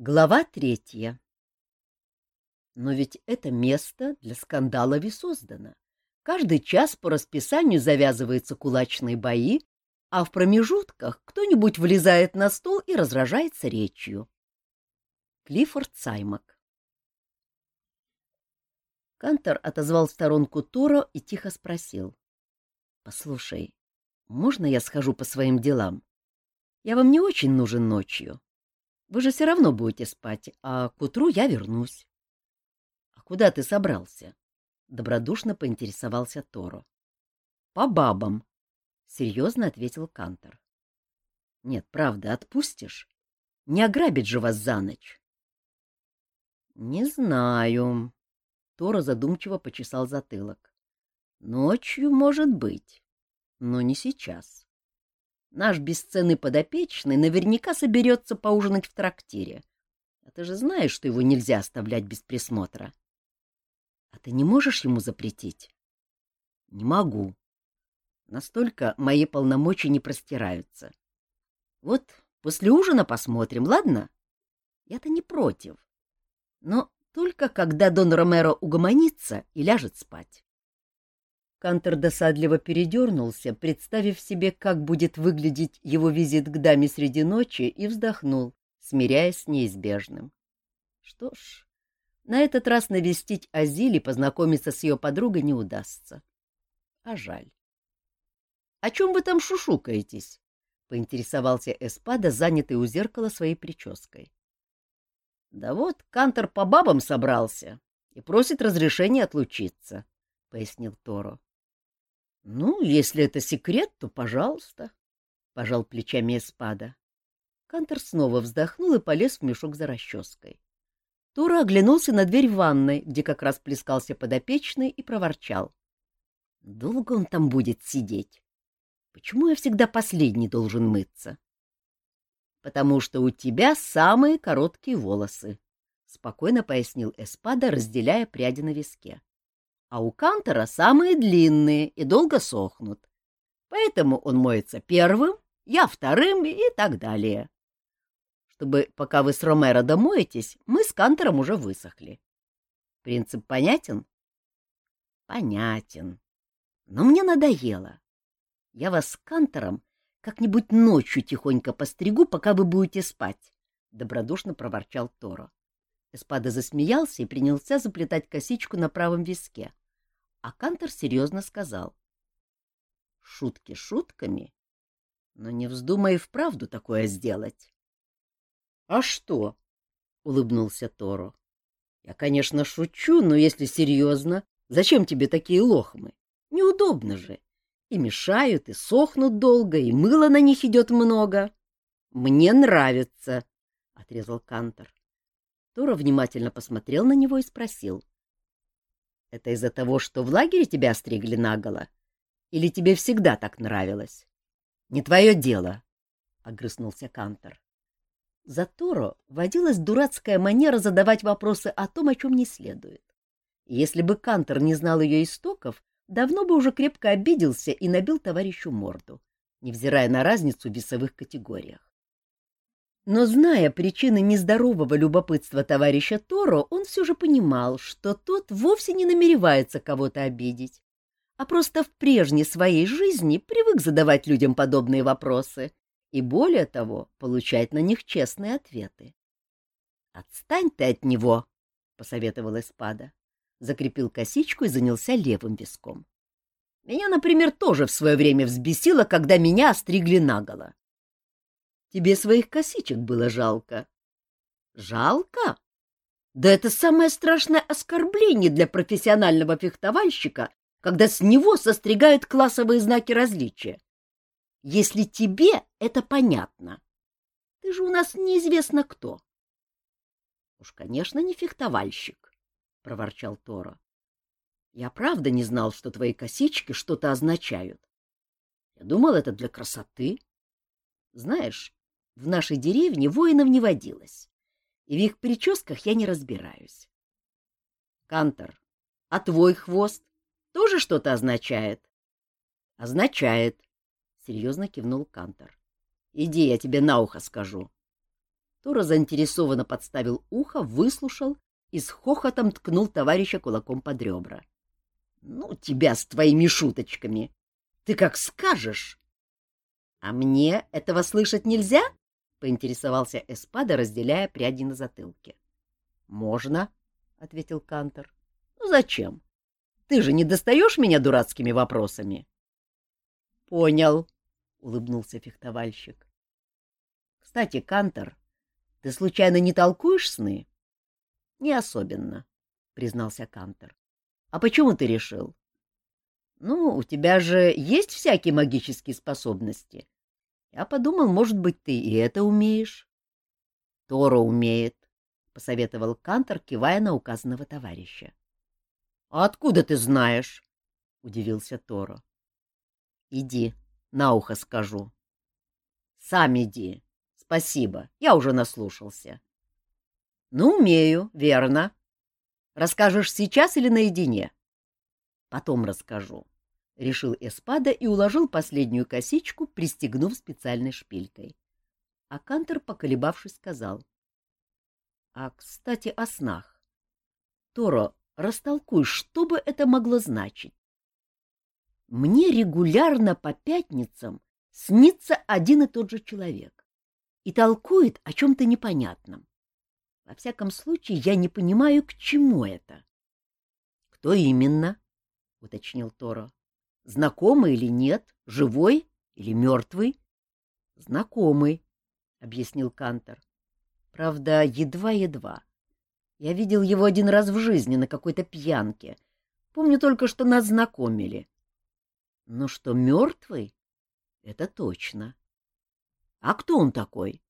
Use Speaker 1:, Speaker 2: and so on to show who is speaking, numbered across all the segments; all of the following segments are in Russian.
Speaker 1: Глава третья. Но ведь это место для скандалов и создано. Каждый час по расписанию завязываются кулачные бои, а в промежутках кто-нибудь влезает на стол и разражается речью. Клиффорд Саймак Кантор отозвал в сторонку Торо и тихо спросил. — Послушай, можно я схожу по своим делам? Я вам не очень нужен ночью. Вы же все равно будете спать, а к утру я вернусь. — А куда ты собрался? — добродушно поинтересовался Торо. — По бабам, — серьезно ответил Кантор. — Нет, правда, отпустишь? Не ограбить же вас за ночь. — Не знаю. Торо задумчиво почесал затылок. — Ночью, может быть, но не сейчас. Наш бесценный подопечный наверняка соберется поужинать в трактире. А ты же знаешь, что его нельзя оставлять без присмотра. А ты не можешь ему запретить? Не могу. Настолько мои полномочия не простираются. Вот после ужина посмотрим, ладно? Я-то не против. Но только когда Дон Ромеро угомонится и ляжет спать. Кантер досадливо передернулся, представив себе, как будет выглядеть его визит к даме среди ночи, и вздохнул, смиряясь с неизбежным. Что ж, на этот раз навестить Азиль и познакомиться с ее подругой не удастся. А жаль. — О чем вы там шушукаетесь? — поинтересовался Эспада, занятый у зеркала своей прической. — Да вот Кантор по бабам собрался и просит разрешения отлучиться, — пояснил Торо. — Ну, если это секрет, то пожалуйста, — пожал плечами Эспада. Кантор снова вздохнул и полез в мешок за расческой. Тура оглянулся на дверь ванной, где как раз плескался подопечный, и проворчал. — Долго он там будет сидеть? Почему я всегда последний должен мыться? — Потому что у тебя самые короткие волосы, — спокойно пояснил Эспада, разделяя пряди на виске а у Кантера самые длинные и долго сохнут. Поэтому он моется первым, я вторым и так далее. Чтобы пока вы с Ромеро домоетесь, мы с Кантером уже высохли. Принцип понятен? Понятен. Но мне надоело. Я вас с Кантером как-нибудь ночью тихонько постригу, пока вы будете спать, — добродушно проворчал Торо. Эспада засмеялся и принялся заплетать косичку на правом виске. А Кантор серьезно сказал. — Шутки шутками, но не вздумай вправду такое сделать. — А что? — улыбнулся Торо. — Я, конечно, шучу, но если серьезно, зачем тебе такие лохмы? Неудобно же. И мешают, и сохнут долго, и мыла на них идет много. — Мне нравится, — отрезал Кантор. Торо внимательно посмотрел на него и спросил. — Это из-за того, что в лагере тебя стригли наголо? Или тебе всегда так нравилось? — Не твое дело, — огрызнулся Кантор. За Торо водилась дурацкая манера задавать вопросы о том, о чем не следует. Если бы Кантор не знал ее истоков, давно бы уже крепко обиделся и набил товарищу морду, невзирая на разницу в весовых категориях. Но, зная причины нездорового любопытства товарища Торо, он все же понимал, что тот вовсе не намеревается кого-то обидеть, а просто в прежней своей жизни привык задавать людям подобные вопросы и, более того, получать на них честные ответы. — Отстань ты от него, — посоветовал Эспада. Закрепил косичку и занялся левым виском. Меня, например, тоже в свое время взбесило, когда меня остригли наголо. Тебе своих косичек было жалко. Жалко? Да это самое страшное оскорбление для профессионального фехтовальщика, когда с него состригают классовые знаки различия. Если тебе это понятно. Ты же у нас неизвестно кто. Уж, конечно, не фехтовальщик, — проворчал Торо. Я правда не знал, что твои косички что-то означают. Я думал, это для красоты. Знаешь, в нашей деревне воинов не водилось, и в их прическах я не разбираюсь. Кантор, а твой хвост тоже что-то означает? — Означает, — серьезно кивнул Кантор. — Иди, я тебе на ухо скажу. Тора заинтересованно подставил ухо, выслушал и с хохотом ткнул товарища кулаком под ребра. — Ну, тебя с твоими шуточками! Ты как скажешь! — А мне этого слышать нельзя? — поинтересовался Эспада, разделяя пряди на затылке. — Можно, — ответил Кантор. — Ну зачем? Ты же не достаешь меня дурацкими вопросами? — Понял, — улыбнулся фехтовальщик. — Кстати, Кантор, ты случайно не толкуешь сны? — Не особенно, — признался Кантор. — А почему ты решил? — Ну, у тебя же есть всякие магические способности. Я подумал, может быть, ты и это умеешь. — Торо умеет, — посоветовал Кантор, кивая на указанного товарища. — А откуда ты знаешь? — удивился Торо. — Иди, на ухо скажу. — Сам иди. Спасибо, я уже наслушался. — Ну, умею, верно. Расскажешь сейчас или наедине? — Потом расскажу. —— решил Эспада и уложил последнюю косичку, пристегнув специальной шпилькой. А Кантер, поколебавшись, сказал. — А, кстати, о снах. Торо, растолкуй, что бы это могло значить? Мне регулярно по пятницам снится один и тот же человек и толкует о чем-то непонятном. Во всяком случае, я не понимаю, к чему это. — Кто именно? — уточнил Торо. Знакомый или нет, живой или мертвый? — Знакомый, — объяснил Кантор. — Правда, едва-едва. Я видел его один раз в жизни на какой-то пьянке. Помню только, что нас знакомили. Но что мертвый — это точно. А кто он такой?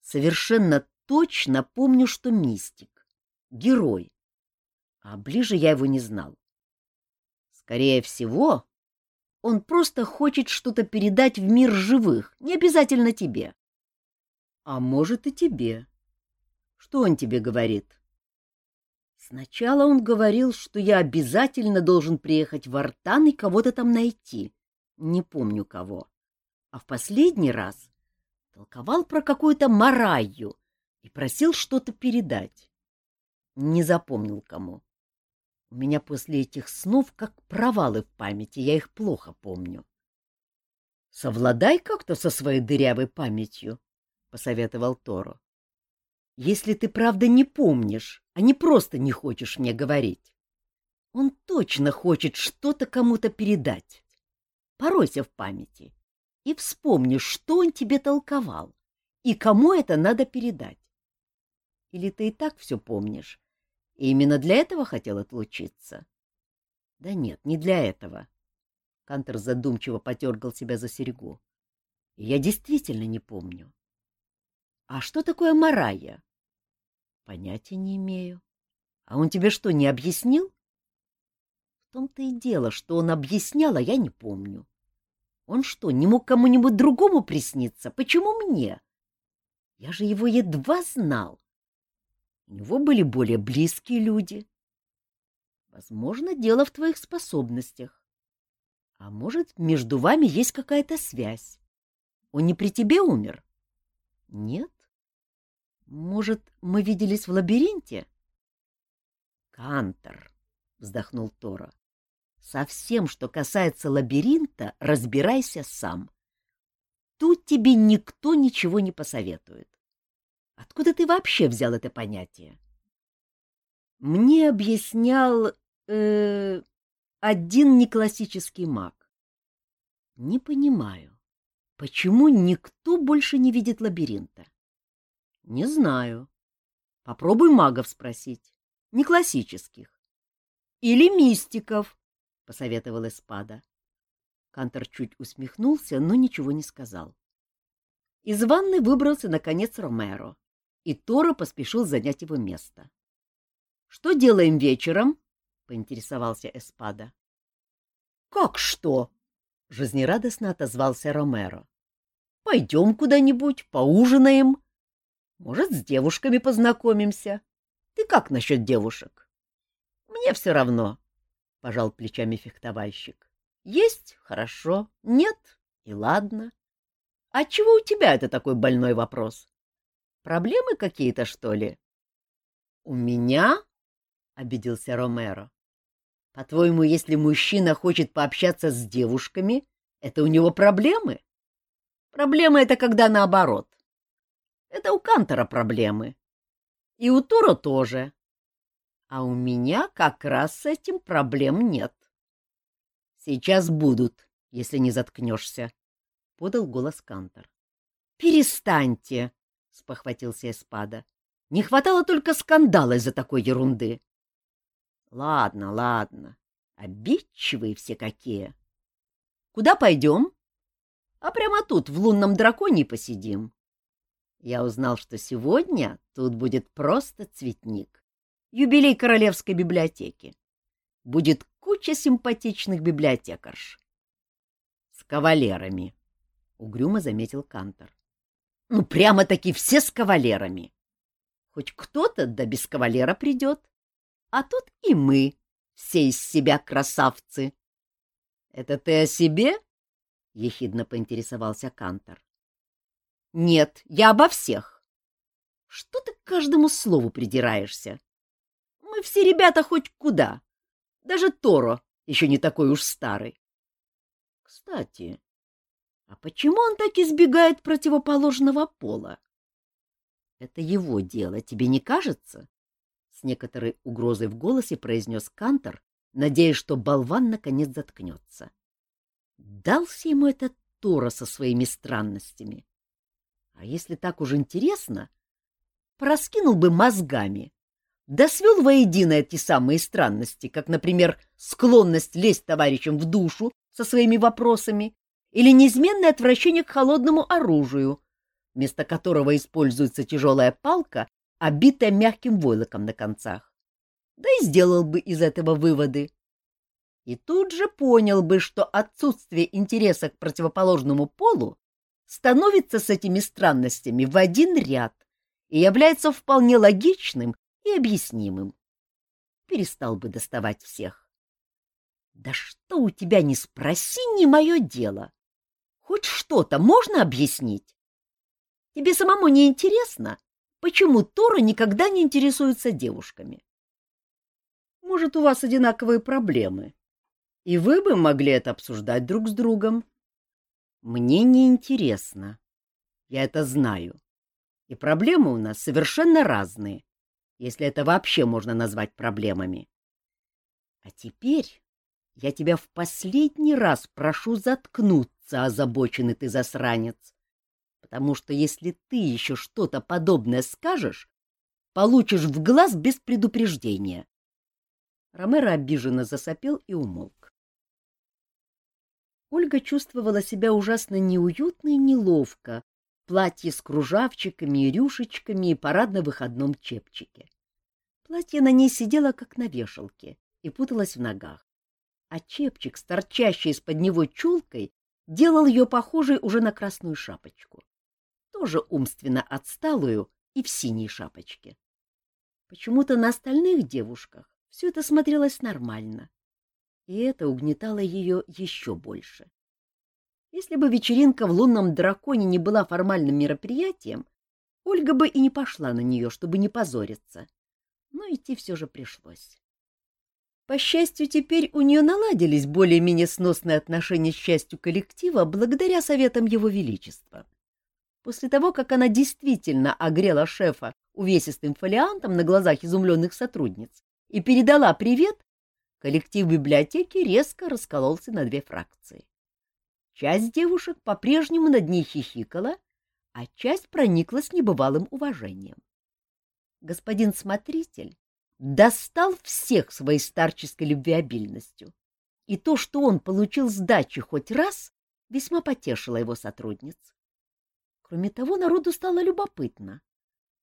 Speaker 1: Совершенно точно помню, что мистик, герой. А ближе я его не знал. Скорее всего, он просто хочет что-то передать в мир живых, не обязательно тебе. А может и тебе. Что он тебе говорит? Сначала он говорил, что я обязательно должен приехать в Артан и кого-то там найти. Не помню кого. А в последний раз толковал про какую-то Мараю и просил что-то передать. Не запомнил кому. У меня после этих снов как провалы в памяти, я их плохо помню. — Совладай как-то со своей дырявой памятью, — посоветовал Торо. — Если ты правда не помнишь, а не просто не хочешь мне говорить. Он точно хочет что-то кому-то передать. Поройся в памяти и вспомни, что он тебе толковал и кому это надо передать. Или ты и так все помнишь, и именно для этого хотел отлучиться? — Да нет, не для этого. Кантер задумчиво потергал себя за серьгу. — Я действительно не помню. — А что такое Марая? — Понятия не имею. — А он тебе что, не объяснил? — В том-то и дело, что он объяснял, а я не помню. Он что, не мог кому-нибудь другому присниться? Почему мне? Я же его едва знал. У него были более близкие люди. Возможно, дело в твоих способностях. А может, между вами есть какая-то связь. Он не при тебе умер? Нет? Может, мы виделись в лабиринте? Кантор, вздохнул Тора. Совсем, что касается лабиринта, разбирайся сам. Тут тебе никто ничего не посоветует. Откуда ты вообще взял это понятие? Мне объяснял э, один неклассический маг. Не понимаю, почему никто больше не видит лабиринта? Не знаю. Попробуй магов спросить. Не классических. Или мистиков, посоветовал Эспада. Кантор чуть усмехнулся, но ничего не сказал. Из ванны выбрался, наконец, Ромеро и Торо поспешил занять его место. — Что делаем вечером? — поинтересовался Эспада. — Как что? — жизнерадостно отозвался Ромеро. — Пойдем куда-нибудь, поужинаем. Может, с девушками познакомимся. Ты как насчет девушек? — Мне все равно, — пожал плечами фехтовальщик. — Есть — хорошо, нет — и ладно. — А чего у тебя это такой больной вопрос? — Проблемы какие-то, что ли? — У меня? — обиделся Ромеро. — По-твоему, если мужчина хочет пообщаться с девушками, это у него проблемы? Проблема — это когда наоборот. Это у Кантора проблемы. И у Тура тоже. А у меня как раз с этим проблем нет. Сейчас будут, если не заткнешься, — подал голос Кантор. — Перестаньте, — спохватился Эспада. — Не хватало только скандала из-за такой ерунды. — Ладно, ладно. Обидчивые все какие. — Куда пойдем? — А прямо тут, в лунном драконе, посидим. Я узнал, что сегодня тут будет просто цветник. Юбилей Королевской библиотеки. Будет куча симпатичных библиотекарш. — С кавалерами, — угрюмо заметил Кантор. — Ну, прямо-таки все с кавалерами. Хоть кто-то да без кавалера придет. А тут и мы, все из себя красавцы. — Это ты о себе? — ехидно поинтересовался Кантор. Нет, я обо всех. Что ты к каждому слову придираешься? Мы все ребята хоть куда. Даже Торо еще не такой уж старый. Кстати, а почему он так избегает противоположного пола? Это его дело, тебе не кажется? С некоторой угрозой в голосе произнес Кантор, надеясь, что болван наконец заткнется. Дался ему этот Торо со своими странностями. А если так уж интересно, проскинул бы мозгами, да свел воедино эти самые странности, как, например, склонность лезть товарищам в душу со своими вопросами или неизменное отвращение к холодному оружию, вместо которого используется тяжелая палка, обитая мягким войлоком на концах. Да и сделал бы из этого выводы. И тут же понял бы, что отсутствие интереса к противоположному полу становится с этими странностями в один ряд и является вполне логичным и объяснимым. Перестал бы доставать всех. Да что у тебя не спроси, не мое дело. Хоть что-то можно объяснить? Тебе самому не интересно, почему Тора никогда не интересуется девушками? Может, у вас одинаковые проблемы, и вы бы могли это обсуждать друг с другом. Мне не интересно. Я это знаю. И проблемы у нас совершенно разные, если это вообще можно назвать проблемами. А теперь я тебя в последний раз прошу заткнуться, озабоченный ты засранец, потому что если ты еще что-то подобное скажешь, получишь в глаз без предупреждения. Ромеро обиженно засопел и умолк. Ольга чувствовала себя ужасно неуютно и неловко в платье с кружавчиками и рюшечками и парадно-выходном чепчике. Платье на ней сидело, как на вешалке, и путалось в ногах, а чепчик с торчащей из-под него чулкой делал ее похожей уже на красную шапочку, тоже умственно отсталую и в синей шапочке. Почему-то на остальных девушках все это смотрелось нормально, и это угнетало ее еще больше. Если бы вечеринка в лунном драконе не была формальным мероприятием, Ольга бы и не пошла на нее, чтобы не позориться. Но идти все же пришлось. По счастью, теперь у нее наладились более-менее сносные отношения с частью коллектива благодаря советам Его Величества. После того, как она действительно огрела шефа увесистым фолиантом на глазах изумленных сотрудниц и передала привет, коллектив библиотеки резко раскололся на две фракции. Часть девушек по-прежнему над ней хихикала, а часть прониклась небывалым уважением. Господин смотритель достал всех своей старческой любвеобильностью, и то, что он получил сдачи хоть раз, весьма потешило его сотрудниц. Кроме того, народу стало любопытно,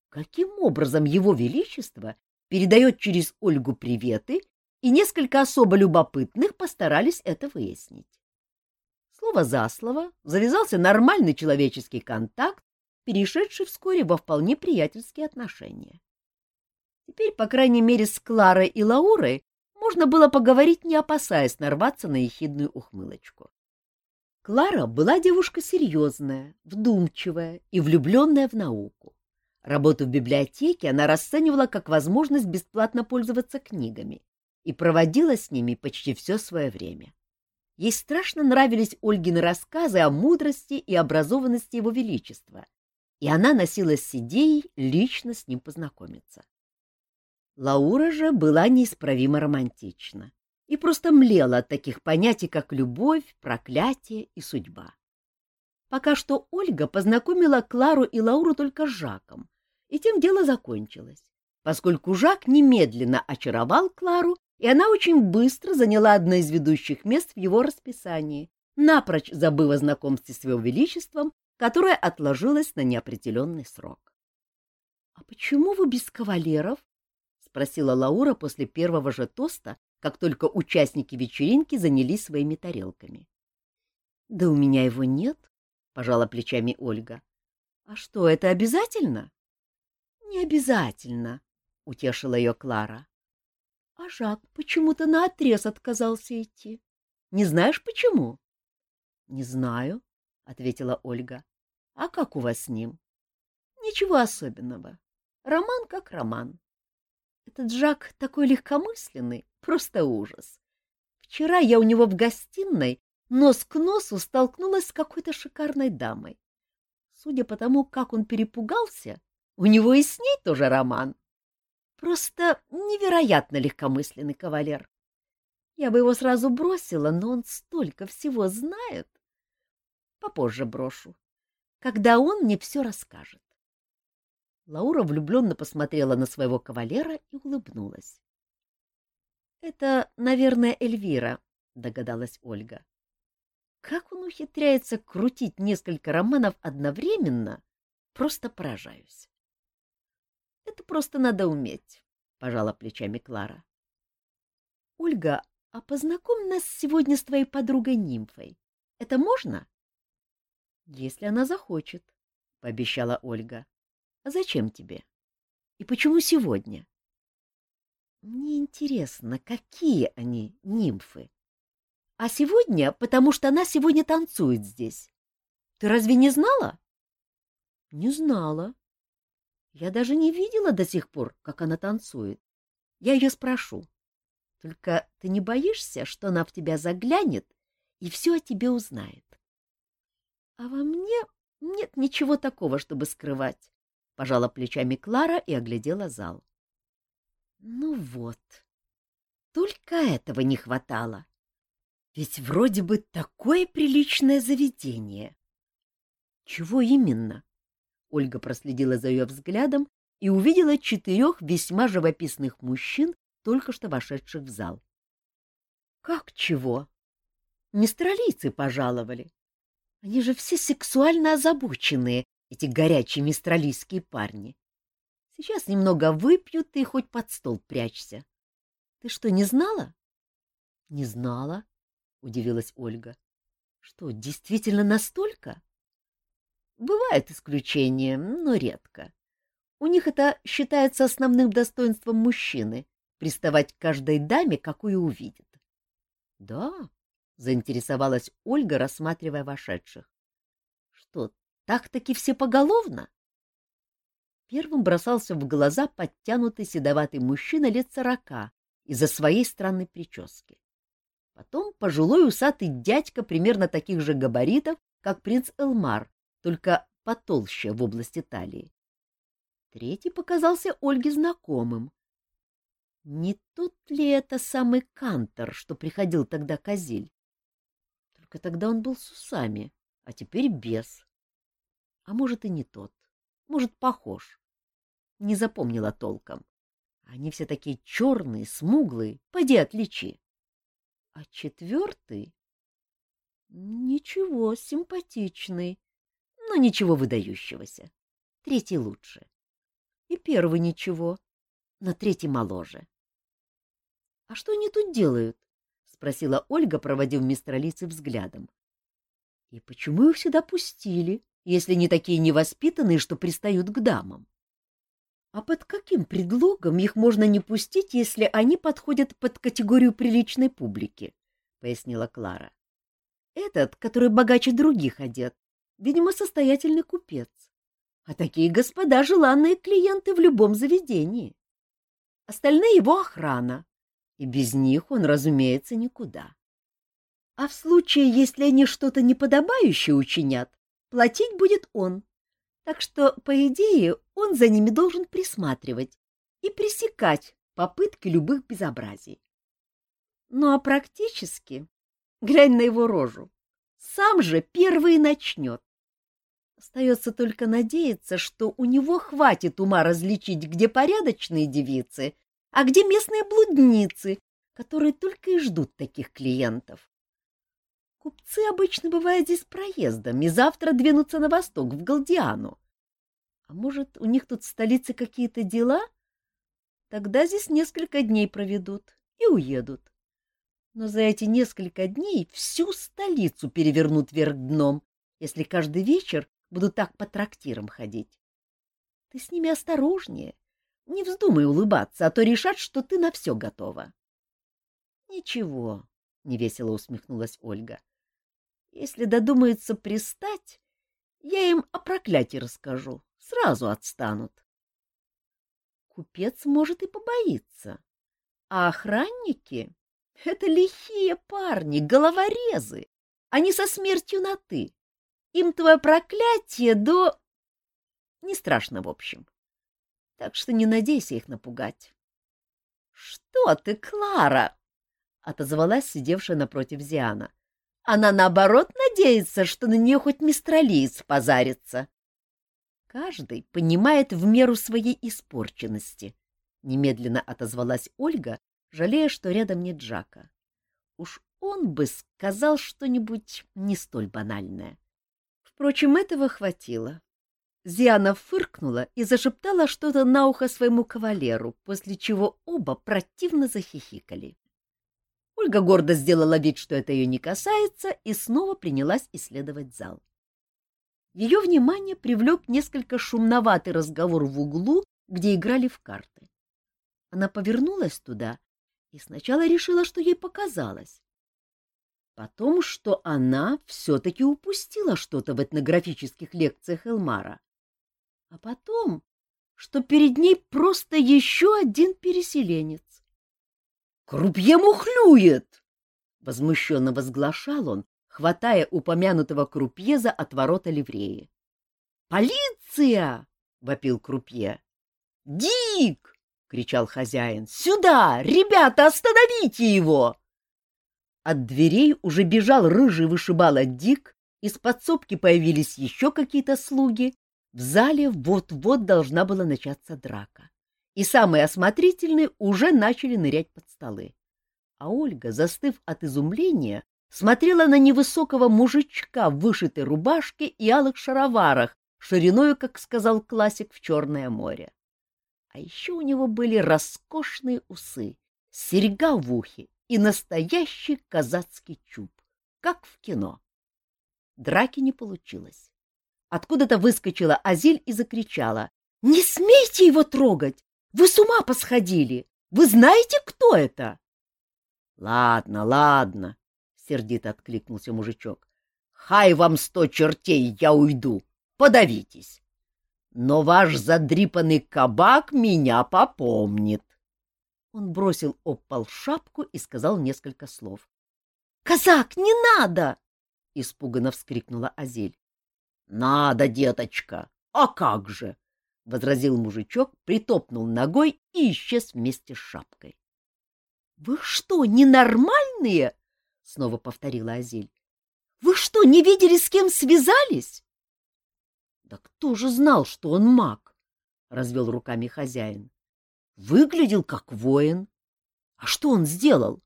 Speaker 1: каким образом его величество передает через Ольгу приветы и несколько особо любопытных постарались это выяснить. Слово за слово завязался нормальный человеческий контакт, перешедший вскоре во вполне приятельские отношения. Теперь, по крайней мере, с Кларой и Лаурой можно было поговорить, не опасаясь нарваться на ехидную ухмылочку. Клара была девушка серьезная, вдумчивая и влюбленная в науку, Работу в библиотеке она расценивала как возможность бесплатно пользоваться книгами и проводила с ними почти все свое время. Ей страшно нравились Ольгины рассказы о мудрости и образованности его величества, и она носилась с идеей лично с ним познакомиться. Лаура же была неисправимо романтична и просто млела от таких понятий, как любовь, проклятие и судьба. Пока что Ольга познакомила Клару и Лауру только с Жаком, и тем дело закончилось, поскольку Жак немедленно очаровал Клару, и она очень быстро заняла одно из ведущих мест в его расписании, напрочь забыв о знакомстве с его величеством, которое отложилось на неопределенный срок. — А почему вы без кавалеров? — спросила Лаура после первого же тоста, как только участники вечеринки занялись своими тарелками. — Да у меня его нет, — пожала плечами Ольга. — А что, это обязательно? — Не обязательно, — утешила ее Клара. — А Жак почему-то наотрез отказался идти. Не знаешь, почему? — Не знаю, — ответила Ольга. — А как у вас с ним? — Ничего особенного. Роман как роман. Этот Жак такой легкомысленный, просто ужас. Вчера я у него в гостиной нос к носу столкнулась с какой-то шикарной дамой. Судя по тому, как он перепугался, у него и с ней тоже роман. Просто невероятно легкомысленный кавалер. Я бы его сразу бросила, но он столько всего знает. Попозже брошу, когда он мне все расскажет. Лаура влюбленно посмотрела на своего кавалера и улыбнулась. — Это, наверное, Эльвира, — догадалась Ольга. Как он ухитряется крутить несколько романов одновременно, просто поражаюсь. — Это просто надо уметь, — пожала плечами Клара. — Ольга, а познакомь нас сегодня с твоей подругой Нимфой. Это можно? — Если она захочет, — пообещала Ольга. — зачем тебе? И почему сегодня? — Мне интересно, какие они, нимфы? А сегодня, потому что она сегодня танцует здесь. Ты разве не знала? — Не знала. Я даже не видела до сих пор, как она танцует. Я ее спрошу. Только ты не боишься, что она в тебя заглянет и все о тебе узнает? — А во мне нет ничего такого, чтобы скрывать, — пожала плечами Клара и оглядела зал. — Ну вот, только этого не хватало. Ведь вроде бы такое приличное заведение. — Чего именно? Ольга проследила за ее взглядом и увидела четырех весьма живописных мужчин, только что вошедших в зал. — Как чего? Мистралийцы пожаловали. Они же все сексуально озабоченные, эти горячие мистралийские парни. Сейчас немного выпьют и хоть под стол прячься. Ты что, не знала? — Не знала, — удивилась Ольга. — Что, действительно настолько? — Бывают исключения, но редко. У них это считается основным достоинством мужчины — приставать к каждой даме, какую увидит. — Да, — заинтересовалась Ольга, рассматривая вошедших. — Что, так-таки все поголовно? Первым бросался в глаза подтянутый седоватый мужчина лет сорока из-за своей странной прически. Потом пожилой усатый дядька примерно таких же габаритов, как принц Элмар, только потолще в области талии. Третий показался Ольге знакомым. Не тот ли это самый Кантор, что приходил тогда к Азиль? Только тогда он был с усами, а теперь без. А может, и не тот. Может, похож. Не запомнила толком. Они все такие черные, смуглые, поди отличи. А четвертый? Ничего, симпатичный, но ничего выдающегося. Третий лучше. И первый ничего, но третий моложе. — А что они тут делают? спросила Ольга, проводив мистралицы взглядом. — И почему их сюда пустили, если не такие невоспитанные, что пристают к дамам? — А под каким предлогом их можно не пустить, если они подходят под категорию приличной публики? — пояснила Клара. — Этот, который богаче других одет, видимо, состоятельный купец. а такие господа — желанные клиенты в любом заведении. Остальные его охрана, и без них он, разумеется, никуда. А в случае, если они что-то неподобающее учинят, платить будет он. Так что, по идее, он за ними должен присматривать и пресекать попытки любых безобразий. Ну а практически, глянь на его рожу, сам же первый начнет. Остается только надеяться, что у него хватит ума различить, где порядочные девицы, а где местные блудницы, которые только и ждут таких клиентов. Купцы обычно бывают здесь проездом и завтра двинутся на восток, в Галдиану. А может, у них тут в столице какие-то дела? Тогда здесь несколько дней проведут и уедут. Но за эти несколько дней всю столицу перевернут вверх дном, если каждый вечер будут так по трактирам ходить. Ты с ними осторожнее, не вздумай улыбаться, а то решат, что ты на все готова. — Ничего, — невесело усмехнулась Ольга. Если додумаются пристать, я им о проклятии расскажу, сразу отстанут. Купец может и побоится, а охранники — это лихие парни, головорезы, они со смертью на «ты». Им твое проклятие до... Не страшно, в общем. Так что не надейся их напугать. — Что ты, Клара? — отозвалась сидевшая напротив Зиана. — она, наоборот, надеется, что на нее хоть мистралиец позарится. Каждый понимает в меру своей испорченности, — немедленно отозвалась Ольга, жалея, что рядом нет Джака. Уж он бы сказал что-нибудь не столь банальное. Впрочем, этого хватило. Зиана фыркнула и зашептала что-то на ухо своему кавалеру, после чего оба противно захихикали. Ольга гордо сделала вид, что это ее не касается, и снова принялась исследовать зал. Ее внимание привлек несколько шумноватый разговор в углу, где играли в карты. Она повернулась туда и сначала решила, что ей показалось. Потом, что она все-таки упустила что-то в этнографических лекциях Элмара. А потом, что перед ней просто еще один переселенец. Крупье мухлюет! — возмущенно возглашал он, хватая упомянутого крупье за отворота ливреи. «Полиция!» — вопил крупье. «Дик!» — кричал хозяин. «Сюда! Ребята, остановите его!» От дверей уже бежал рыжий вышибала Дик, из подсобки появились еще какие-то слуги. В зале вот-вот должна была начаться драка и самые осмотрительные уже начали нырять под столы. А Ольга, застыв от изумления, смотрела на невысокого мужичка в вышитой рубашке и алых шароварах, шириною, как сказал классик, в Черное море. А еще у него были роскошные усы, серьга в ухе и настоящий казацкий чуб, как в кино. Драки не получилось. Откуда-то выскочила Азиль и закричала. — Не смейте его трогать! Вы с ума посходили! Вы знаете, кто это? — Ладно, ладно, — сердито откликнулся мужичок. — Хай вам сто чертей, я уйду. Подавитесь. Но ваш задрипанный кабак меня попомнит. Он бросил об пол шапку и сказал несколько слов. — Казак, не надо! — испуганно вскрикнула Азель. — Надо, деточка. А как же? — возразил мужичок, притопнул ногой и исчез вместе с шапкой. — Вы что, ненормальные? — снова повторила Азиль. — Вы что, не видели, с кем связались? — Да кто же знал, что он маг? — развел руками хозяин. — Выглядел как воин. А что он сделал?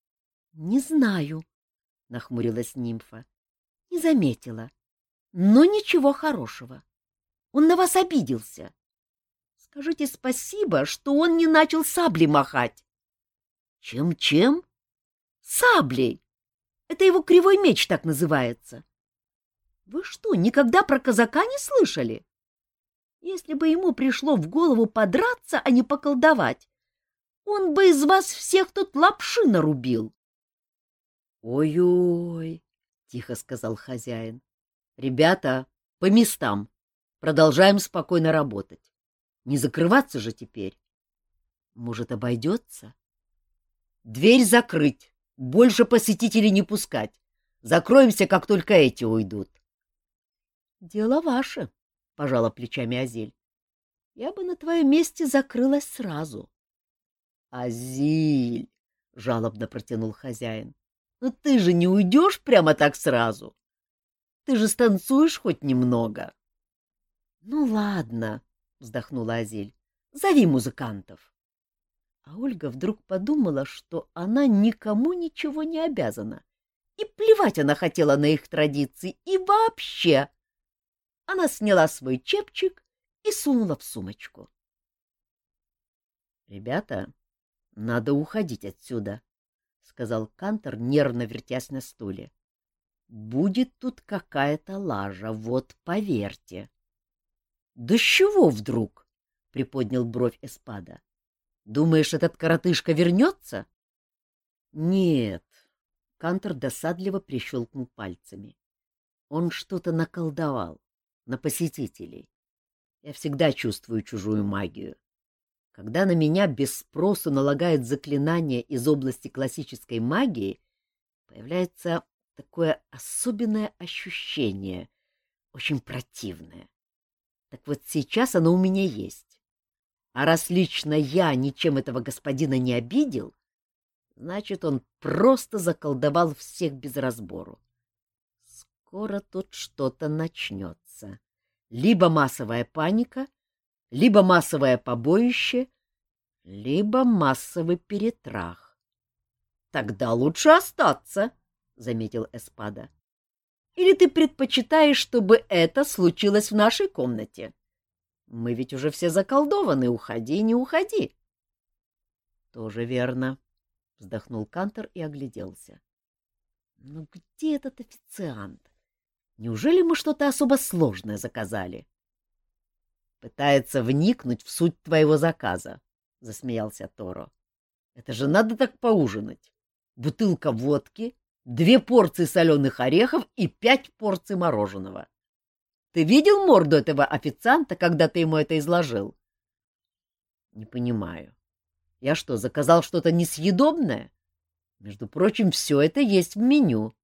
Speaker 1: — Не знаю, — нахмурилась нимфа. — Не заметила. Но ничего хорошего. — он на вас обиделся. Скажите спасибо, что он не начал сабли махать. Чем-чем? Саблей. Это его кривой меч так называется. Вы что, никогда про казака не слышали? Если бы ему пришло в голову подраться, а не поколдовать, он бы из вас всех тут лапши нарубил. «Ой — тихо сказал хозяин. — Ребята, по местам. Продолжаем спокойно работать. Не закрываться же теперь. Может, обойдется? Дверь закрыть. Больше посетителей не пускать. Закроемся, как только эти уйдут. — Дело ваше, — пожала плечами Азель. — Я бы на твоем месте закрылась сразу. — Азиль, — жалобно протянул хозяин, — ну ты же не уйдешь прямо так сразу. Ты же станцуешь хоть немного. — Ну ладно, — вздохнула Азель, — зови музыкантов. А Ольга вдруг подумала, что она никому ничего не обязана. И плевать она хотела на их традиции, и вообще. Она сняла свой чепчик и сунула в сумочку. — Ребята, надо уходить отсюда, — сказал Кантор, нервно вертясь на стуле. — Будет тут какая-то лажа, вот поверьте. — Да с чего вдруг? — приподнял бровь Эспада. — Думаешь, этот коротышка вернется? — Нет. Кантор досадливо прищелкнул пальцами. Он что-то наколдовал на посетителей. Я всегда чувствую чужую магию. Когда на меня без спросу налагают заклинания из области классической магии, появляется такое особенное ощущение, очень противное. Так вот сейчас оно у меня есть. А раз лично я ничем этого господина не обидел, значит, он просто заколдовал всех без разбору. Скоро тут что-то начнется. Либо массовая паника — либо массовое побоище, либо массовый перетрах. — Тогда лучше остаться, — заметил Эспада. — Или ты предпочитаешь, чтобы это случилось в нашей комнате? Мы ведь уже все заколдованы, уходи, не уходи. — Тоже верно, — вздохнул Кантор и огляделся. — Ну где этот официант? Неужели мы что-то особо сложное заказали? — Пытается вникнуть в суть твоего заказа, — засмеялся Торо. — Это же надо так поужинать. Бутылка водки, две порции соленых орехов и пять порций мороженого. Ты видел морду этого официанта, когда ты ему это изложил? — Не понимаю. Я что, заказал что-то несъедобное? Между прочим, все это есть в меню.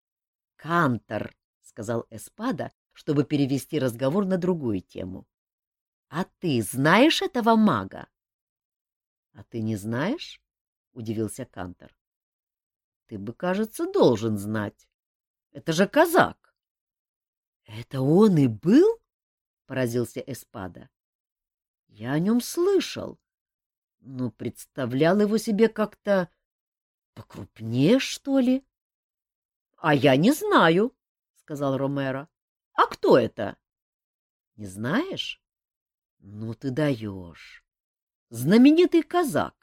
Speaker 1: — Кантор, — сказал Эспада, чтобы перевести разговор на другую тему. А ты знаешь этого мага? — А ты не знаешь? — удивился Кантор. — Ты бы, кажется, должен знать. Это же казак. — Это он и был? — поразился Эспада. — Я о нем слышал, но представлял его себе как-то покрупнее, что ли. — А я не знаю, — сказал Ромеро. — А кто это? — Не знаешь? Ну ты даешь. Знаменитый казак.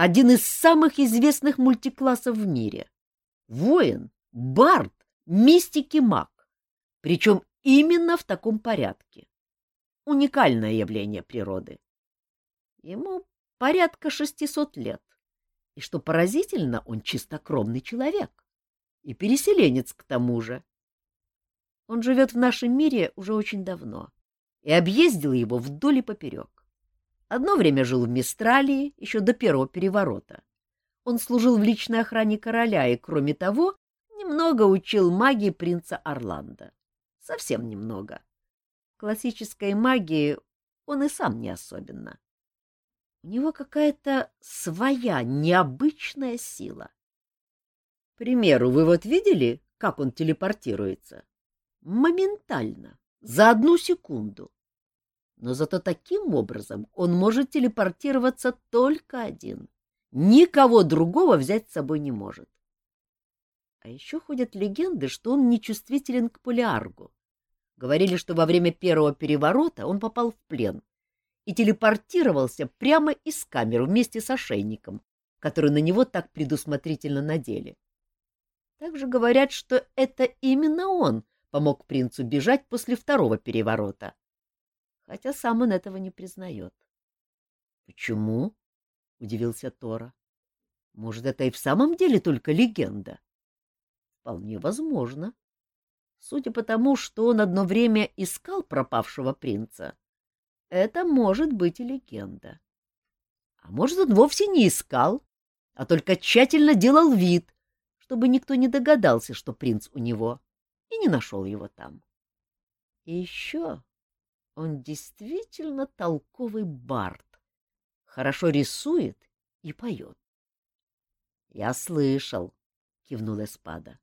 Speaker 1: Один из самых известных мультиклассов в мире. Воин, бард, мистик и маг. Причем именно в таком порядке. Уникальное явление природы. Ему порядка шестисот лет. И что поразительно, он чистокровный человек. И переселенец к тому же. Он живет в нашем мире уже очень давно и объездил его вдоль и поперек. Одно время жил в Мистралии, еще до первого переворота. Он служил в личной охране короля и, кроме того, немного учил магии принца Орландо. Совсем немного. Классической магии он и сам не особенно. У него какая-то своя необычная сила. К примеру, вы вот видели, как он телепортируется? Моментально за одну секунду. Но зато таким образом он может телепортироваться только один. Никого другого взять с собой не может. А еще ходят легенды, что он нечувствителен к полиаргу. Говорили, что во время первого переворота он попал в плен и телепортировался прямо из камеры вместе с ошейником, который на него так предусмотрительно надели. Также говорят, что это именно он помог принцу бежать после второго переворота, хотя сам он этого не признает. — Почему? — удивился Тора. — Может, это и в самом деле только легенда? — Вполне возможно. Судя по тому, что он одно время искал пропавшего принца, это может быть и легенда. А может, он вовсе не искал, а только тщательно делал вид, чтобы никто не догадался, что принц у него, и не нашел его там. И еще он действительно толковый бард, хорошо рисует и поет. — Я слышал, — кивнул Эспада.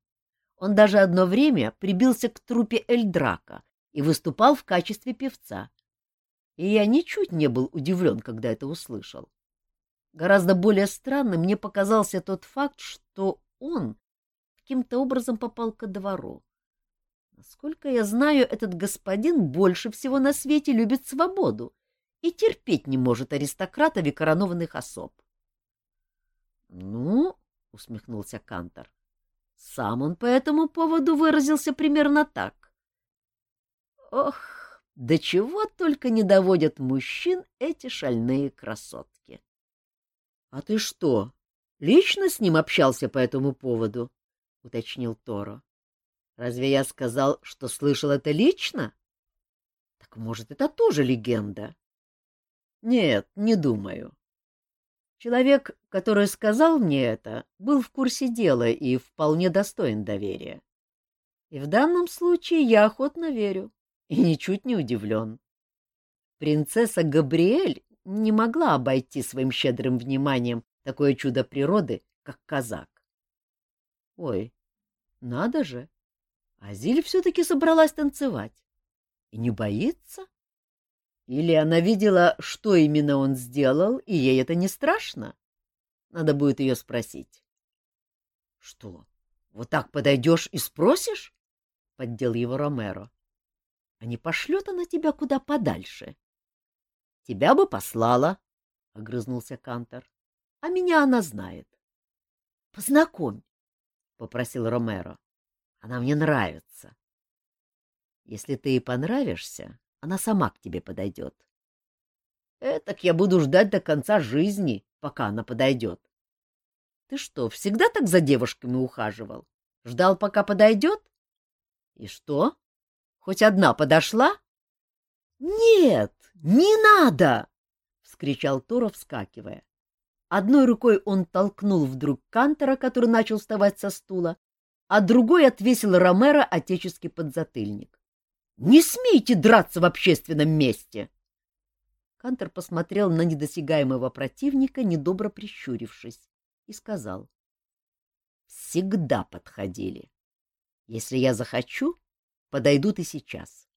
Speaker 1: Он даже одно время прибился к трупе Эльдрака и выступал в качестве певца. И я ничуть не был удивлен, когда это услышал. Гораздо более странным мне показался тот факт, что он каким-то образом попал ко двору. Насколько я знаю, этот господин больше всего на свете любит свободу и терпеть не может аристократов и коронованных особ. — Ну, — усмехнулся Кантор, — сам он по этому поводу выразился примерно так. — Ох, до чего только не доводят мужчин эти шальные красотки! — А ты что, лично с ним общался по этому поводу? — уточнил Торо. — Разве я сказал, что слышал это лично? — Так, может, это тоже легенда? Нет, не думаю. Человек, который сказал мне это, был в курсе дела и вполне достоин доверия. И в данном случае я охотно верю и ничуть не удивлен. Принцесса Габриэль не могла обойти своим щедрым вниманием такое чудо природы, как казак. Ой, надо же! Азиль все-таки собралась танцевать. И не боится? Или она видела, что именно он сделал, и ей это не страшно? Надо будет ее спросить. — Что, вот так подойдешь и спросишь? — поддел его Ромеро. — А не пошлет она тебя куда подальше? — Тебя бы послала, — огрызнулся Кантор. — А меня она знает. — Познакомь, — попросил Ромеро. — Она мне нравится. — Если ты ей понравишься, она сама к тебе подойдет. Этак я буду ждать до конца жизни, пока она подойдет. Ты что, всегда так за девушками ухаживал? Ждал, пока подойдет? И что? Хоть одна подошла? Нет, не надо! — вскричал Торо, вскакивая. Одной рукой он толкнул вдруг Кантера, который начал вставать со стула, а другой отвесил Ромеро отеческий подзатыльник. Не смейте драться в общественном месте! Кантер посмотрел на недосягаемого противника, недобро прищурившись, и сказал. — Всегда подходили. Если я захочу, подойдут и сейчас.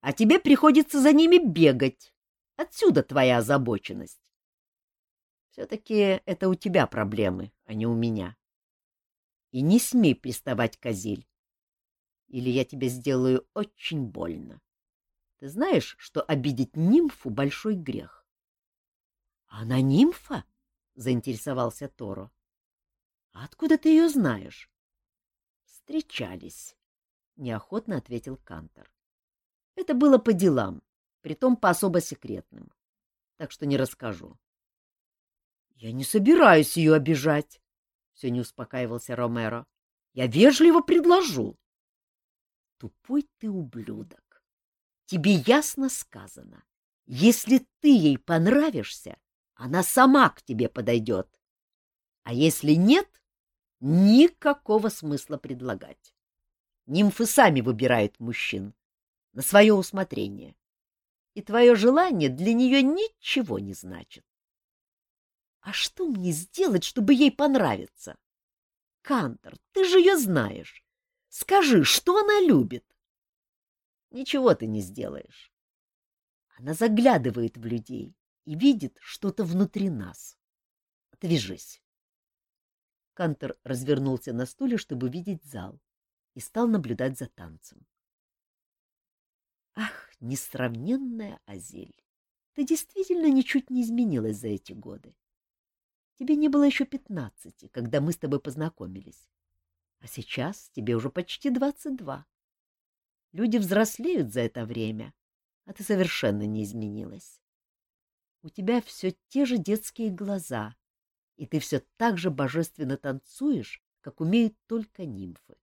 Speaker 1: А тебе приходится за ними бегать. Отсюда твоя озабоченность. Все-таки это у тебя проблемы, а не у меня. И не смей приставать к Азиль или я тебе сделаю очень больно. Ты знаешь, что обидеть нимфу — большой грех? — Она нимфа? — заинтересовался Торо. — А откуда ты ее знаешь? — Встречались, — неохотно ответил Кантор. — Это было по делам, притом по особо секретным, так что не расскажу. — Я не собираюсь ее обижать, — все не успокаивался Ромеро. — Я вежливо предложу. Тупой ты ублюдок. Тебе ясно сказано. Если ты ей понравишься, она сама к тебе подойдет. А если нет, никакого смысла предлагать. Нимфы сами выбирают мужчин на свое усмотрение. И твое желание для нее ничего не значит. А что мне сделать, чтобы ей понравиться? Кантор, ты же ее знаешь. Скажи, что она любит? Ничего ты не сделаешь. Она заглядывает в людей и видит что-то внутри нас. Отвяжись. Кантер развернулся на стуле, чтобы видеть зал, и стал наблюдать за танцем. Ах, несравненная Азель! Ты действительно ничуть не изменилась за эти годы. Тебе не было еще пятнадцати, когда мы с тобой познакомились. А сейчас тебе уже почти двадцать два. Люди взрослеют за это время, а ты совершенно не изменилась. У тебя все те же детские глаза, и ты все так же божественно танцуешь, как умеют только нимфы.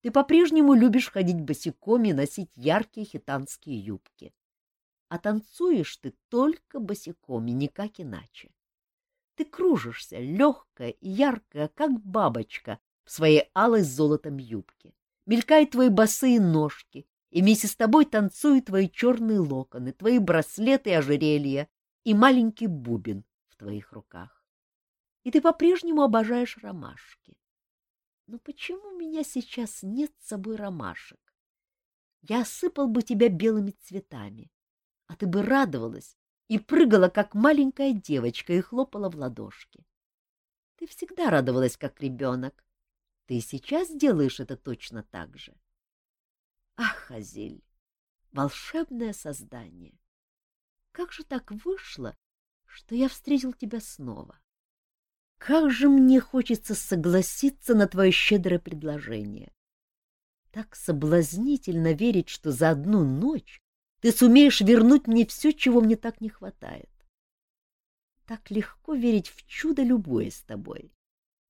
Speaker 1: ты по-прежнему любишь ходить босиком и носить яркие хитанские юбки. А танцуешь ты только босиком и никак иначе. Ты кружишься, легкая и яркая, как бабочка в своей алой с золотом юбке. Мелькают твои босые ножки, и вместе с тобой танцуют твои черные локоны, твои браслеты и ожерелья, и маленький бубен в твоих руках. И ты по-прежнему обожаешь ромашки. Но почему у меня сейчас нет с собой ромашек? Я осыпал бы тебя белыми цветами, а ты бы радовалась и прыгала, как маленькая девочка, и хлопала в ладошки. Ты всегда радовалась, как ребенок. Ты сейчас делаешь это точно так же. Ах, Азиль, волшебное создание! Как же так вышло, что я встретил тебя снова? Как же мне хочется согласиться на твое щедрое предложение! Так соблазнительно верить, что за одну ночь ты сумеешь вернуть мне все, чего мне так не хватает. Так легко верить в чудо любое с тобой,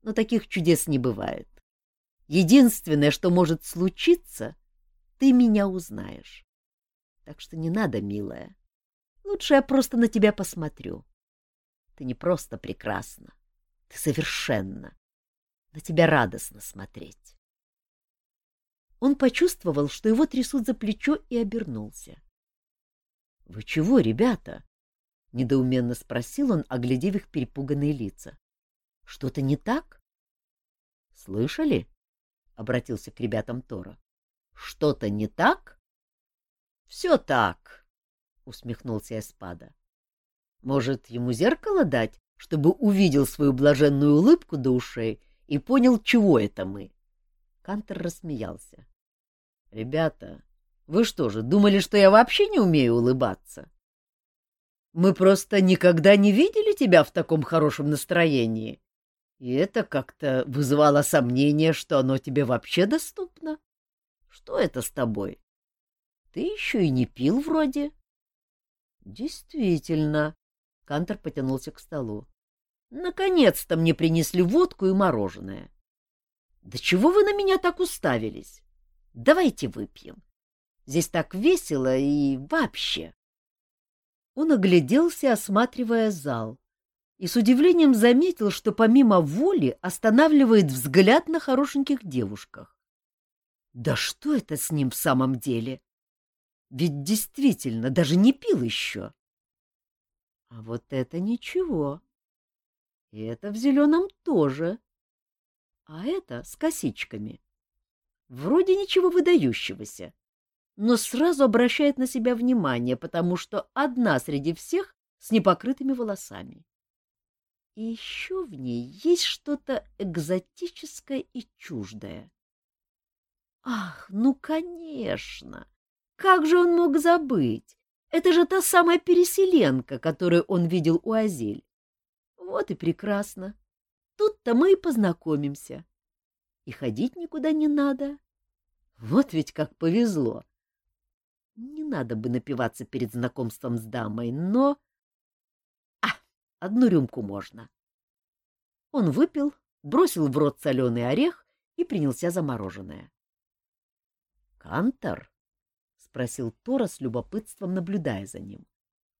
Speaker 1: но таких чудес не бывает. Единственное, что может случиться, ты меня узнаешь. Так что не надо, милая. Лучше я просто на тебя посмотрю. Ты не просто прекрасна, ты совершенно. На тебя радостно смотреть. Он почувствовал, что его трясут за плечо, и обернулся. — Вы чего, ребята? — недоуменно спросил он, оглядев их перепуганные лица. — Что-то не так? — Слышали? — обратился к ребятам Тора. — Что-то не так? — Все так, — усмехнулся Эспада. — Может, ему зеркало дать, чтобы увидел свою блаженную улыбку до ушей и понял, чего это мы? Кантер рассмеялся. — Ребята, вы что же, думали, что я вообще не умею улыбаться? Мы просто никогда не видели тебя в таком хорошем настроении. И это как-то вызывало сомнение, что оно тебе вообще доступно. Что это с тобой? Ты еще и не пил вроде. Действительно. Кантор потянулся к столу. Наконец-то мне принесли водку и мороженое. Да чего вы на меня так уставились? Давайте выпьем. Здесь так весело и вообще. Он огляделся, осматривая зал, и с удивлением заметил, что помимо воли останавливает взгляд на хорошеньких девушках. Да что это с ним в самом деле? Ведь действительно даже не пил еще. А вот это ничего. И это в зеленом тоже. А это с косичками. Вроде ничего выдающегося но сразу обращает на себя внимание, потому что одна среди всех с непокрытыми волосами. И еще в ней есть что-то экзотическое и чуждое. Ах, ну, конечно! Как же он мог забыть? Это же та самая переселенка, которую он видел у Азель. Вот и прекрасно. Тут-то мы и познакомимся. И ходить никуда не надо. Вот ведь как повезло. Не надо бы напиваться перед знакомством с дамой, но... А, одну рюмку можно. Он выпил, бросил в рот соленый орех и принялся за мороженое. — Кантор? — спросил Тора с любопытством, наблюдая за ним.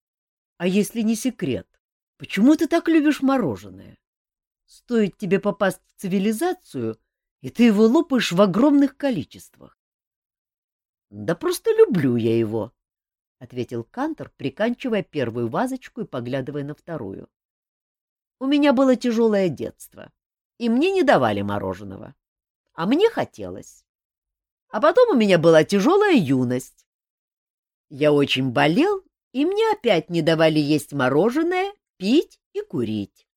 Speaker 1: — А если не секрет, почему ты так любишь мороженое? Стоит тебе попасть в цивилизацию, и ты его лопаешь в огромных количествах. Да просто люблю я его, — ответил Кантор, приканчивая первую вазочку и поглядывая на вторую. У меня было тяжелое детство, и мне не давали мороженого. А мне хотелось. А потом у меня была тяжелая юность. Я очень болел, и мне опять не давали есть мороженое, пить и курить.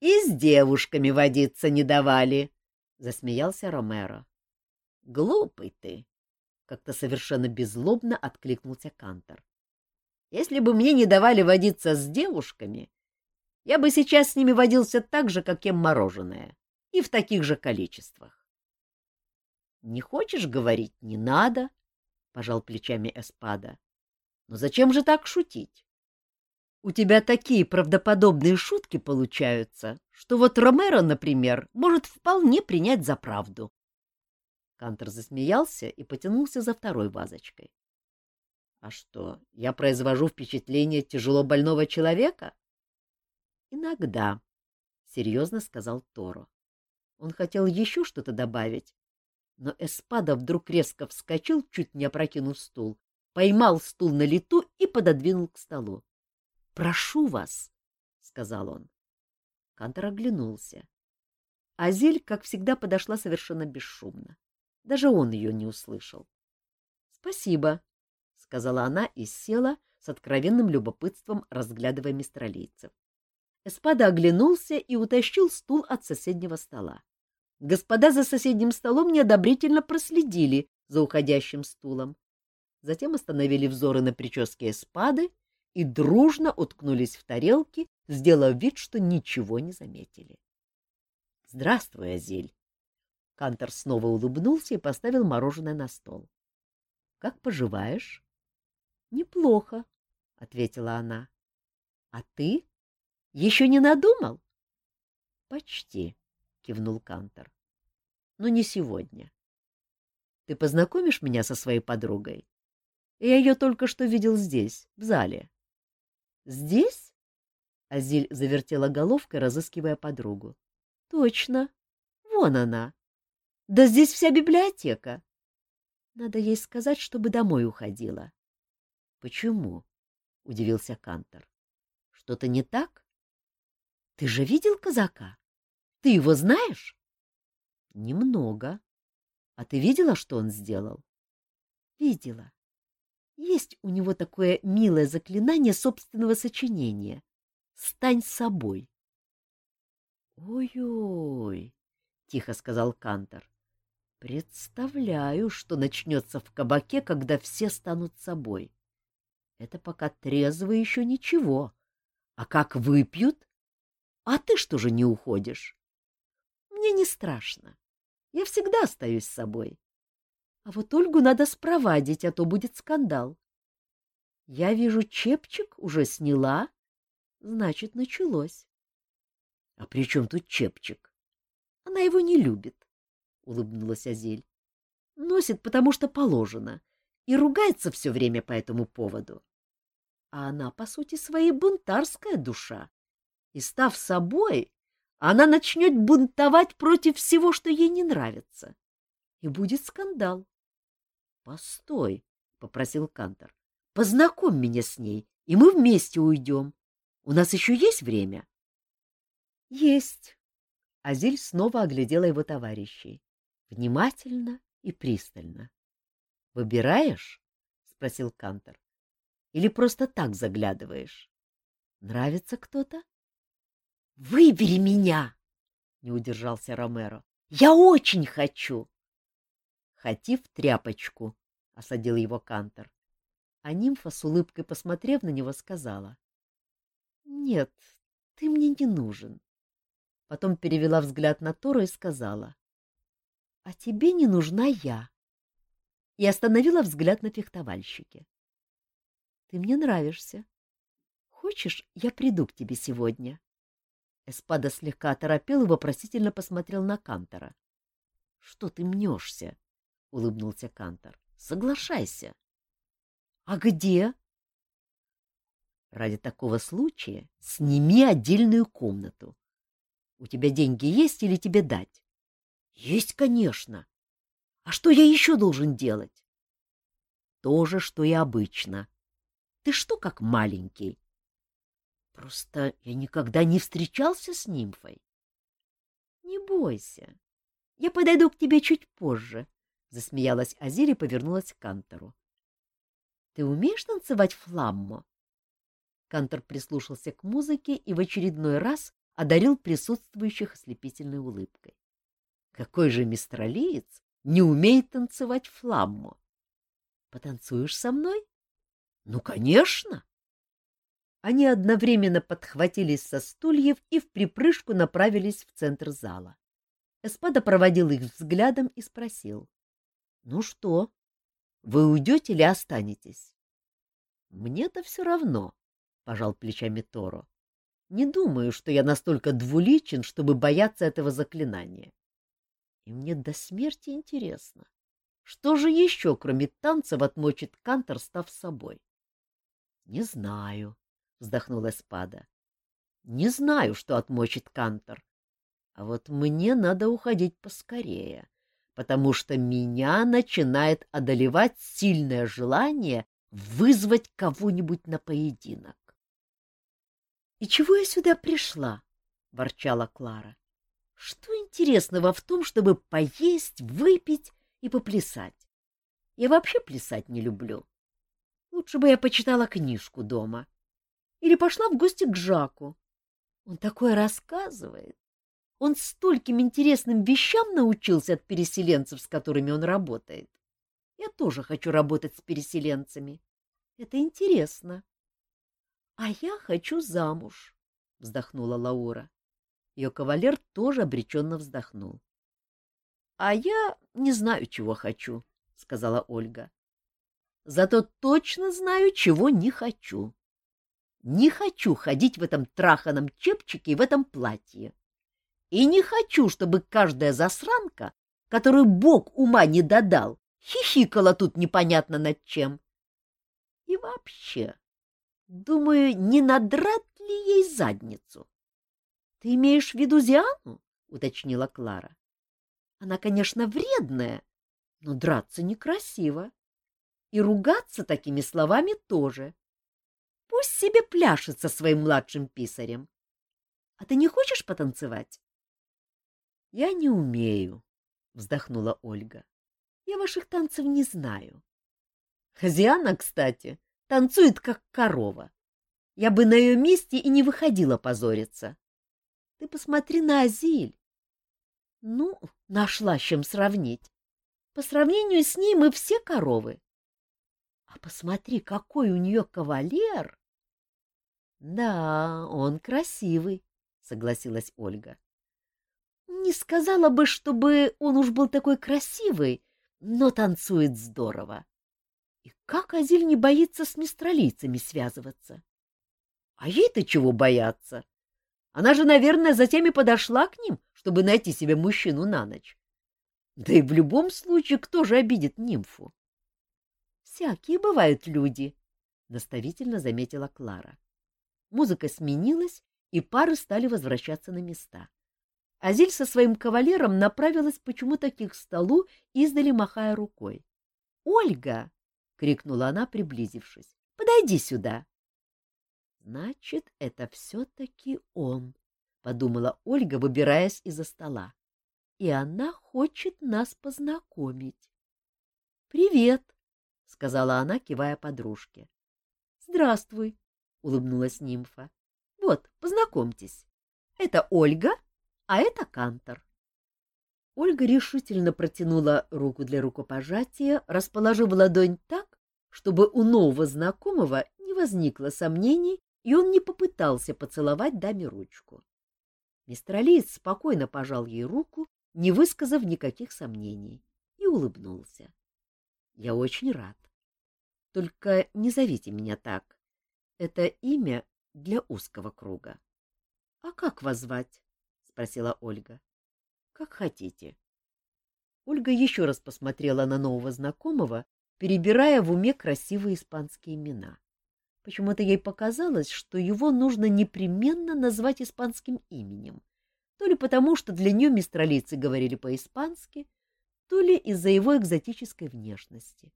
Speaker 1: И с девушками водиться не давали, — засмеялся Ромеро. — Глупый ты, как-то совершенно беззлобно откликнулся Кантор. Если бы мне не давали водиться с девушками, я бы сейчас с ними водился так же, как ем мороженое, и в таких же количествах. — Не хочешь говорить? Не надо, — пожал плечами Эспада. — Но зачем же так шутить? У тебя такие правдоподобные шутки получаются, что вот Ромеро, например, может вполне принять за правду. Кантер засмеялся и потянулся за второй вазочкой. — А что, я произвожу впечатление тяжело больного человека? — Иногда, — серьезно сказал Торо. Он хотел еще что-то добавить, но Эспада вдруг резко вскочил, чуть не опрокинув стул, поймал стул на лету и пододвинул к столу. — Прошу вас, — сказал он. Кантор оглянулся. Азель, как всегда, подошла совершенно бесшумно. Даже он ее не услышал. — Спасибо, — сказала она и села с откровенным любопытством, разглядывая мистралийцев. Эспада оглянулся и утащил стул от соседнего стола. Господа за соседним столом неодобрительно проследили за уходящим стулом. Затем остановили взоры на прическе Эспады и дружно уткнулись в тарелки, сделав вид, что ничего не заметили. — Здравствуй, Азиль! Кантор снова улыбнулся и поставил мороженое на стол. — Как поживаешь? — Неплохо, — ответила она. — А ты? Еще не надумал? — Почти, — кивнул Кантор. — Но не сегодня. Ты познакомишь меня со своей подругой? Я ее только что видел здесь, в зале. — Здесь? — Азиль завертела головкой, разыскивая подругу. — Точно. Вон она. Да здесь вся библиотека. Надо ей сказать, чтобы домой уходила. — Почему? — удивился Кантор. — Что-то не так? — Ты же видел казака? Ты его знаешь? — Немного. А ты видела, что он сделал? — Видела. Есть у него такое милое заклинание собственного сочинения. «Стань собой». «Ой-ой», — тихо сказал Кантор. Представляю, что начнется в кабаке, когда все станут собой. Это пока трезво еще ничего. А как выпьют? А ты что же не уходишь? Мне не страшно. Я всегда остаюсь с собой. А вот Ольгу надо спровадить, а то будет скандал. Я вижу, чепчик уже сняла, значит, началось. — А при чем тут чепчик? Она его не любит. — улыбнулась Азель. — Носит, потому что положено, и ругается все время по этому поводу. А она, по сути, своей бунтарская душа. И, став собой, она начнет бунтовать против всего, что ей не нравится. И будет скандал. — Постой, — попросил Кантор. — Познакомь меня с ней, и мы вместе уйдем. У нас еще есть время? — Есть. Азиль снова оглядела его товарищей внимательно и пристально. — Выбираешь? — спросил Кантор. — Или просто так заглядываешь? Нравится кто-то? — Выбери меня! — не удержался Ромеро. — Я очень хочу! — Хоти тряпочку, — осадил его Кантор. А нимфа, с улыбкой посмотрев на него, сказала. — Нет, ты мне не нужен. Потом перевела взгляд на Тору и сказала а тебе не нужна я. И остановила взгляд на фехтовальщике. Ты мне нравишься. Хочешь, я приду к тебе сегодня? Эспада слегка оторопел и вопросительно посмотрел на Кантора. — Что ты мнешься? — улыбнулся Кантор. — Соглашайся. — А где? — Ради такого случая сними отдельную комнату. У тебя деньги есть или тебе дать? — Есть, конечно. А что я еще должен делать? — То же, что и обычно. Ты что, как маленький? — Просто я никогда не встречался с нимфой. — Не бойся. Я подойду к тебе чуть позже, — засмеялась Азир и повернулась к Кантору. — Ты умеешь танцевать фламмо? Кантор прислушался к музыке и в очередной раз одарил присутствующих ослепительной улыбкой. Какой же мистралиец не умеет танцевать фламму? Потанцуешь со мной? Ну, конечно! Они одновременно подхватились со стульев и в припрыжку направились в центр зала. Эспада проводил их взглядом и спросил. — Ну что, вы уйдете или останетесь? — Мне-то все равно, — пожал плечами Торо. — Не думаю, что я настолько двуличен, чтобы бояться этого заклинания. И мне до смерти интересно, Что же еще, кроме танцев, отмочит Кантор, став собой? — Не знаю, — вздохнула Спада. — Не знаю, что отмочит Кантор. А вот мне надо уходить поскорее, потому что меня начинает одолевать сильное желание вызвать кого-нибудь на поединок. — И чего я сюда пришла? — ворчала Клара. — Что интересного в том, чтобы поесть, выпить и поплясать? Я вообще плясать не люблю. Лучше бы я почитала книжку дома. Или пошла в гости к Жаку. Он такое рассказывает. Он стольким интересным вещам научился от переселенцев, с которыми он работает. Я тоже хочу работать с переселенцами. Это интересно. — А я хочу замуж, — вздохнула Лаура. Ее кавалер тоже обреченно вздохнул. — А я не знаю, чего хочу, — сказала Ольга. — Зато точно знаю, чего не хочу. Не хочу ходить в этом траханом чепчике и в этом платье. И не хочу, чтобы каждая засранка, которую Бог ума не додал, хихикала тут непонятно над чем. И вообще, думаю, не надрать ли ей задницу? — Ты имеешь в виду Зиану? — уточнила Клара. — Она, конечно, вредная, но драться некрасиво. И ругаться такими словами тоже. Пусть себе пляшет со своим младшим писарем. А ты не хочешь потанцевать? — Я не умею, — вздохнула Ольга. — Я ваших танцев не знаю. Хозяина, кстати, танцует как корова. Я бы на ее месте и не выходила позориться. Ты посмотри на Азиль. Ну, нашла чем сравнить. По сравнению с ней мы все коровы. А посмотри, какой у нее кавалер! Да, он красивый, согласилась Ольга. Не сказала бы, чтобы он уж был такой красивый, но танцует здорово. И как Азиль не боится с мистралийцами связываться? А ей-то чего бояться? Она же, наверное, затем и подошла к ним, чтобы найти себе мужчину на ночь. Да и в любом случае, кто же обидит нимфу? — Всякие бывают люди, — наставительно заметила Клара. Музыка сменилась, и пары стали возвращаться на места. — Азиль со своим кавалером направилась почему-то к их столу, издали махая рукой. «Ольга!» — крикнула она, приблизившись. «Подойди сюда!» «Значит, это все-таки он», — подумала Ольга, выбираясь из-за стола. «И она хочет нас познакомить». «Привет!» — сказала она, кивая подружке. «Здравствуй!» — улыбнулась нимфа. «Вот, познакомьтесь. Это Ольга, а это Кантор. Ольга решительно протянула руку для рукопожатия, расположив ладонь так, чтобы у нового знакомого не возникло сомнений, и он не попытался поцеловать даме ручку. Мистер Алиец спокойно пожал ей руку, не высказав никаких сомнений, и улыбнулся. — Я очень рад. Только не зовите меня так. Это имя для узкого круга. — А как вас звать? спросила Ольга. Как хотите. Ольга еще раз посмотрела на нового знакомого, перебирая в уме красивые испанские имена. Почему-то ей показалось, что его нужно непременно назвать испанским именем, то ли потому, что для нее мистралийцы говорили по-испански, то ли из-за его экзотической внешности.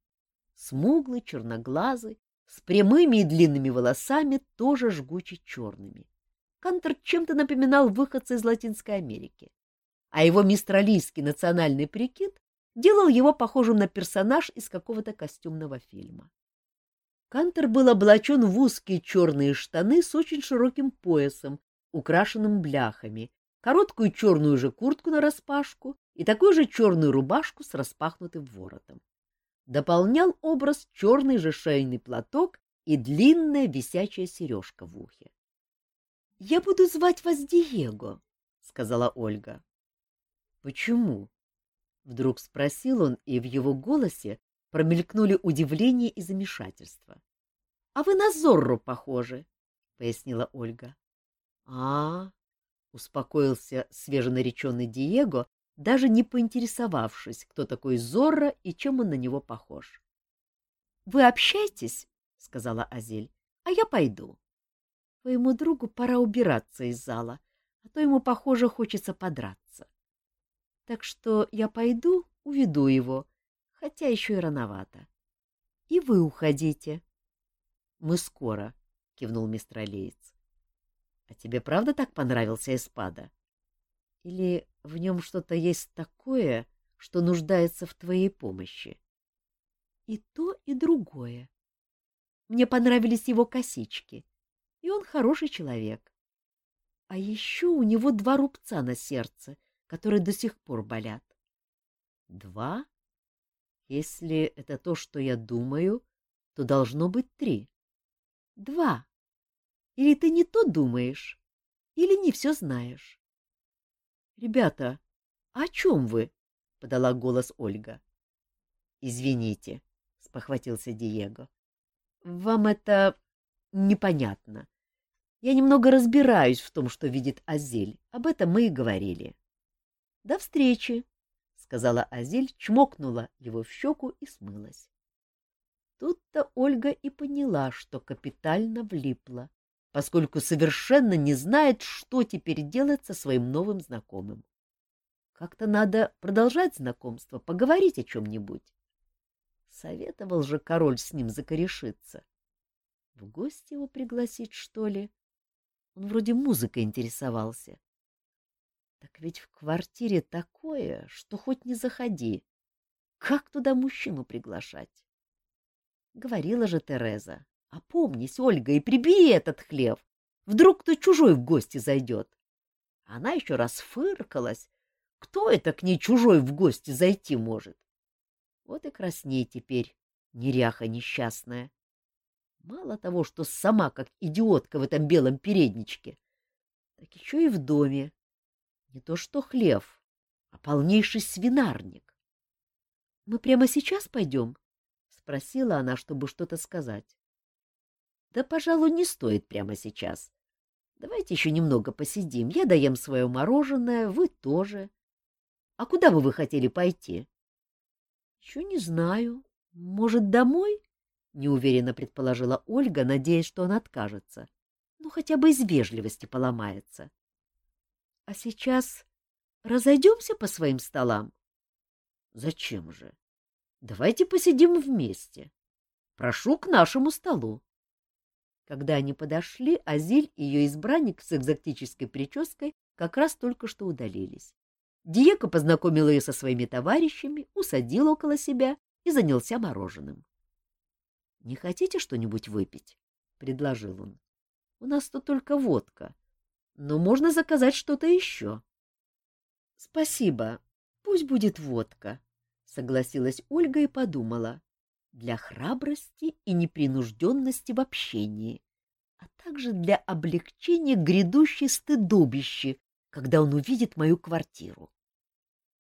Speaker 1: Смуглый, черноглазый, с прямыми и длинными волосами, тоже жгуче черными. Кантер чем-то напоминал выходца из Латинской Америки, а его мистралийский национальный прикид делал его похожим на персонаж из какого-то костюмного фильма. Кантер был облачен в узкие черные штаны с очень широким поясом, украшенным бляхами, короткую черную же куртку нараспашку и такую же черную рубашку с распахнутым воротом. Дополнял образ черный же шейный платок и длинная висячая сережка в ухе. — Я буду звать вас Диего, — сказала Ольга. — Почему? — вдруг спросил он, и в его голосе промелькнули удивление и замешательство. — А вы на Зорро похожи, — пояснила Ольга. — А, — успокоился свеженареченный Диего, даже не поинтересовавшись, кто такой Зорро и чем он на него похож. — Вы общайтесь, — сказала Азель, — а я пойду. Твоему другу пора убираться из зала, а то ему, похоже, хочется подраться. Так что я пойду, уведу его, хотя еще и рановато. И вы уходите. — Мы скоро, — кивнул мистер Алиец. — А тебе правда так понравился Эспада? Или в нем что-то есть такое, что нуждается в твоей помощи? — И то, и другое. Мне понравились его косички, и он хороший человек. А еще у него два рубца на сердце, которые до сих пор болят. — Два? Если это то, что я думаю, то должно быть три. — Два. Или ты не то думаешь, или не все знаешь. — Ребята, а о чем вы? — подала голос Ольга. — Извините, — спохватился Диего. — Вам это непонятно. Я немного разбираюсь в том, что видит Азель. Об этом мы и говорили. — До встречи, — сказала Азель, чмокнула его в щеку и смылась. Тут-то Ольга и поняла, что капитально влипла, поскольку совершенно не знает, что теперь делать со своим новым знакомым. Как-то надо продолжать знакомство, поговорить о чем-нибудь. Советовал же король с ним закорешиться. В гости его пригласить, что ли? Он вроде музыкой интересовался. Так ведь в квартире такое, что хоть не заходи. Как туда мужчину приглашать? Говорила же Тереза. Опомнись, Ольга, и прибери этот хлев. Вдруг кто чужой в гости зайдет. Она еще раз фыркалась. Кто это к ней чужой в гости зайти может? Вот и красней теперь, неряха несчастная. Мало того, что сама как идиотка в этом белом передничке, так еще и в доме. Не то что хлев, а полнейший свинарник. — Мы прямо сейчас пойдем? — спросила она, чтобы что-то сказать. — Да, пожалуй, не стоит прямо сейчас. Давайте еще немного посидим. Я доем свое мороженое, вы тоже. А куда бы вы хотели пойти? — Еще не знаю. Может, домой? неуверенно предположила Ольга, надеясь, что он откажется. Ну, хотя бы из вежливости поломается. А сейчас разойдемся по своим столам? Зачем же? Давайте посидим вместе. Прошу к нашему столу. Когда они подошли, Азиль и ее избранник с экзотической прической как раз только что удалились. Диего познакомил ее со своими товарищами, усадил около себя и занялся мороженым. Не хотите что-нибудь выпить? — предложил он. — У нас тут только водка, но можно заказать что-то еще. — Спасибо, пусть будет водка, — согласилась Ольга и подумала. Для храбрости и непринужденности в общении, а также для облегчения грядущей стыдобищи, когда он увидит мою квартиру.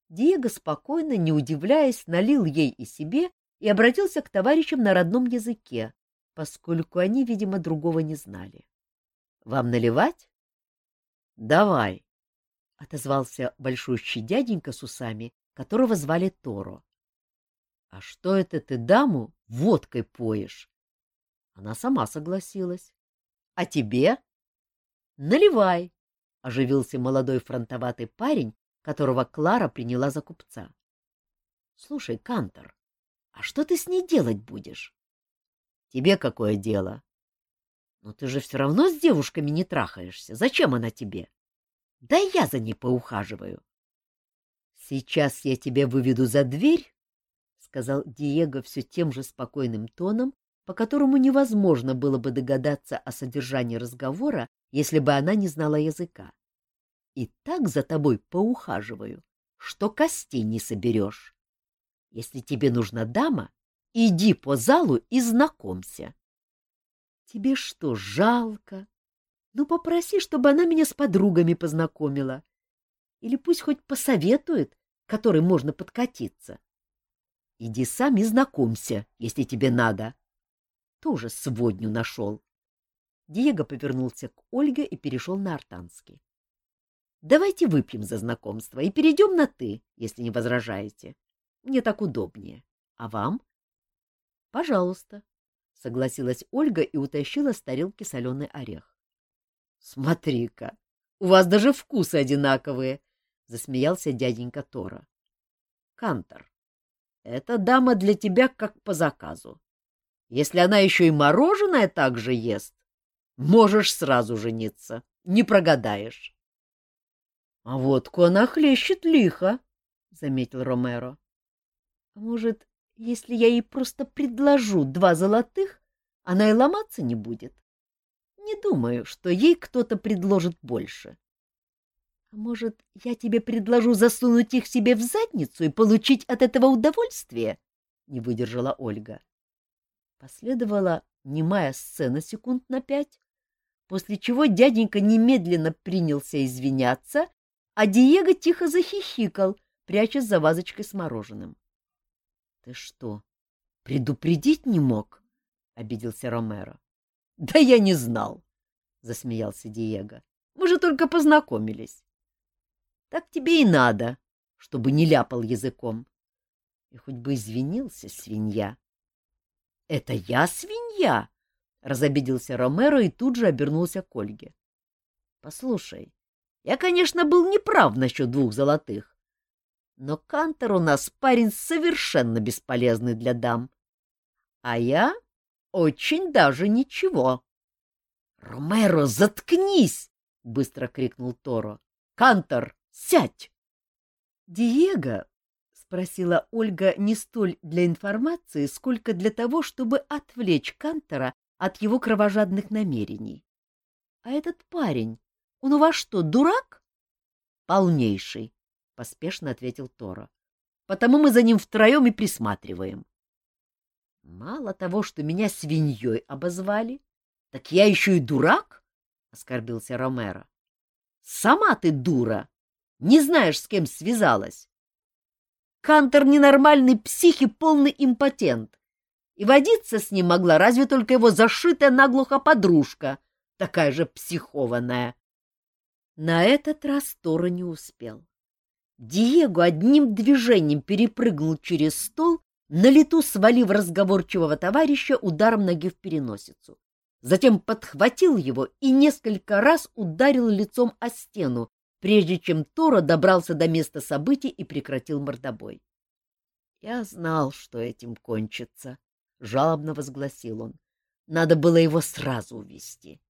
Speaker 1: Диего спокойно, не удивляясь, налил ей и себе и обратился к товарищам на родном языке, поскольку они, видимо, другого не знали. — Вам наливать? — Давай, — отозвался большущий дяденька с усами, которого звали Торо. — А что это ты даму водкой поешь? Она сама согласилась. — А тебе? — Наливай, — оживился молодой фронтоватый парень, которого Клара приняла за купца. — Слушай, Кантор, а что ты с ней делать будешь? Тебе какое дело? Но ты же все равно с девушками не трахаешься. Зачем она тебе? Да я за ней поухаживаю. Сейчас я тебя выведу за дверь, — сказал Диего все тем же спокойным тоном, по которому невозможно было бы догадаться о содержании разговора, если бы она не знала языка. И так за тобой поухаживаю, что костей не соберешь. Если тебе нужна дама, иди по залу и знакомься. Тебе что, жалко? Ну, попроси, чтобы она меня с подругами познакомила. Или пусть хоть посоветует, которой можно подкатиться. Иди сам и знакомься, если тебе надо. Тоже сводню нашел. Диего повернулся к Ольге и перешел на артанский. Давайте выпьем за знакомство и перейдем на «ты», если не возражаете. Мне так удобнее. А вам? — Пожалуйста, — согласилась Ольга и утащила с тарелки соленый орех. — Смотри-ка, у вас даже вкусы одинаковые, — засмеялся дяденька Тора. — Кантор, эта дама для тебя как по заказу. Если она еще и мороженое так же ест, можешь сразу жениться, не прогадаешь. — А водку она хлещет лихо, — заметил Ромеро. — А может, если я ей просто предложу два золотых, она и ломаться не будет? Не думаю, что ей кто-то предложит больше. А может, я тебе предложу засунуть их себе в задницу и получить от этого удовольствие? Не выдержала Ольга. Последовала немая сцена секунд на пять, после чего дяденька немедленно принялся извиняться, а Диего тихо захихикал, прячась за вазочкой с мороженым. — Ты что, предупредить не мог? — обиделся Ромеро. — Да я не знал, — засмеялся Диего. — Мы же только познакомились. — Так тебе и надо, чтобы не ляпал языком. И хоть бы извинился, свинья. — Это я свинья? — разобиделся Ромеро и тут же обернулся к Ольге. — Послушай, я, конечно, был неправ насчет двух золотых, но Кантор у нас парень совершенно бесполезный для дам. А я очень даже ничего. — Ромеро, заткнись! — быстро крикнул Торо. — Кантор, сядь! — Диего, — спросила Ольга не столь для информации, сколько для того, чтобы отвлечь Кантора от его кровожадных намерений. — А этот парень, он у вас что, дурак? — Полнейший, — поспешно ответил Тора. — Потому мы за ним втроем и присматриваем. — Мало того, что меня свиньей обозвали, так я еще и дурак? — оскорбился Ромеро. — Сама ты дура! Не знаешь, с кем связалась. Кантор ненормальный псих и полный импотент. И водиться с ним могла разве только его зашитая наглухо подружка, такая же психованная. На этот раз Тора не успел. Диего одним движением перепрыгнул через стол, на лету свалив разговорчивого товарища ударом ноги в переносицу. Затем подхватил его и несколько раз ударил лицом о стену, прежде чем Тора добрался до места событий и прекратил мордобой. — Я знал, что этим кончится, — жалобно возгласил он. Надо было его сразу увести.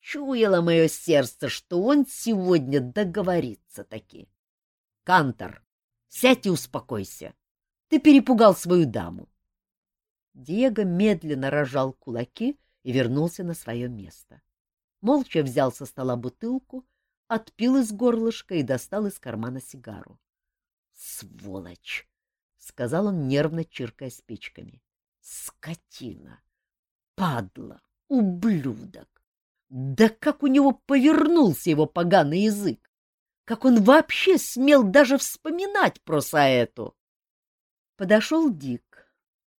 Speaker 1: Чуяло мое сердце, что он сегодня договорится таки. — Кантор, сядь и успокойся. Ты перепугал свою даму. Диего медленно рожал кулаки и вернулся на свое место. Молча взял со стола бутылку, отпил из горлышка и достал из кармана сигару. «Сволочь!» — сказал он, нервно чиркая спичками. «Скотина! Падла! Ублюдок! Да как у него повернулся его поганый язык! Как он вообще смел даже вспоминать про Саэту!» Подошел Дик,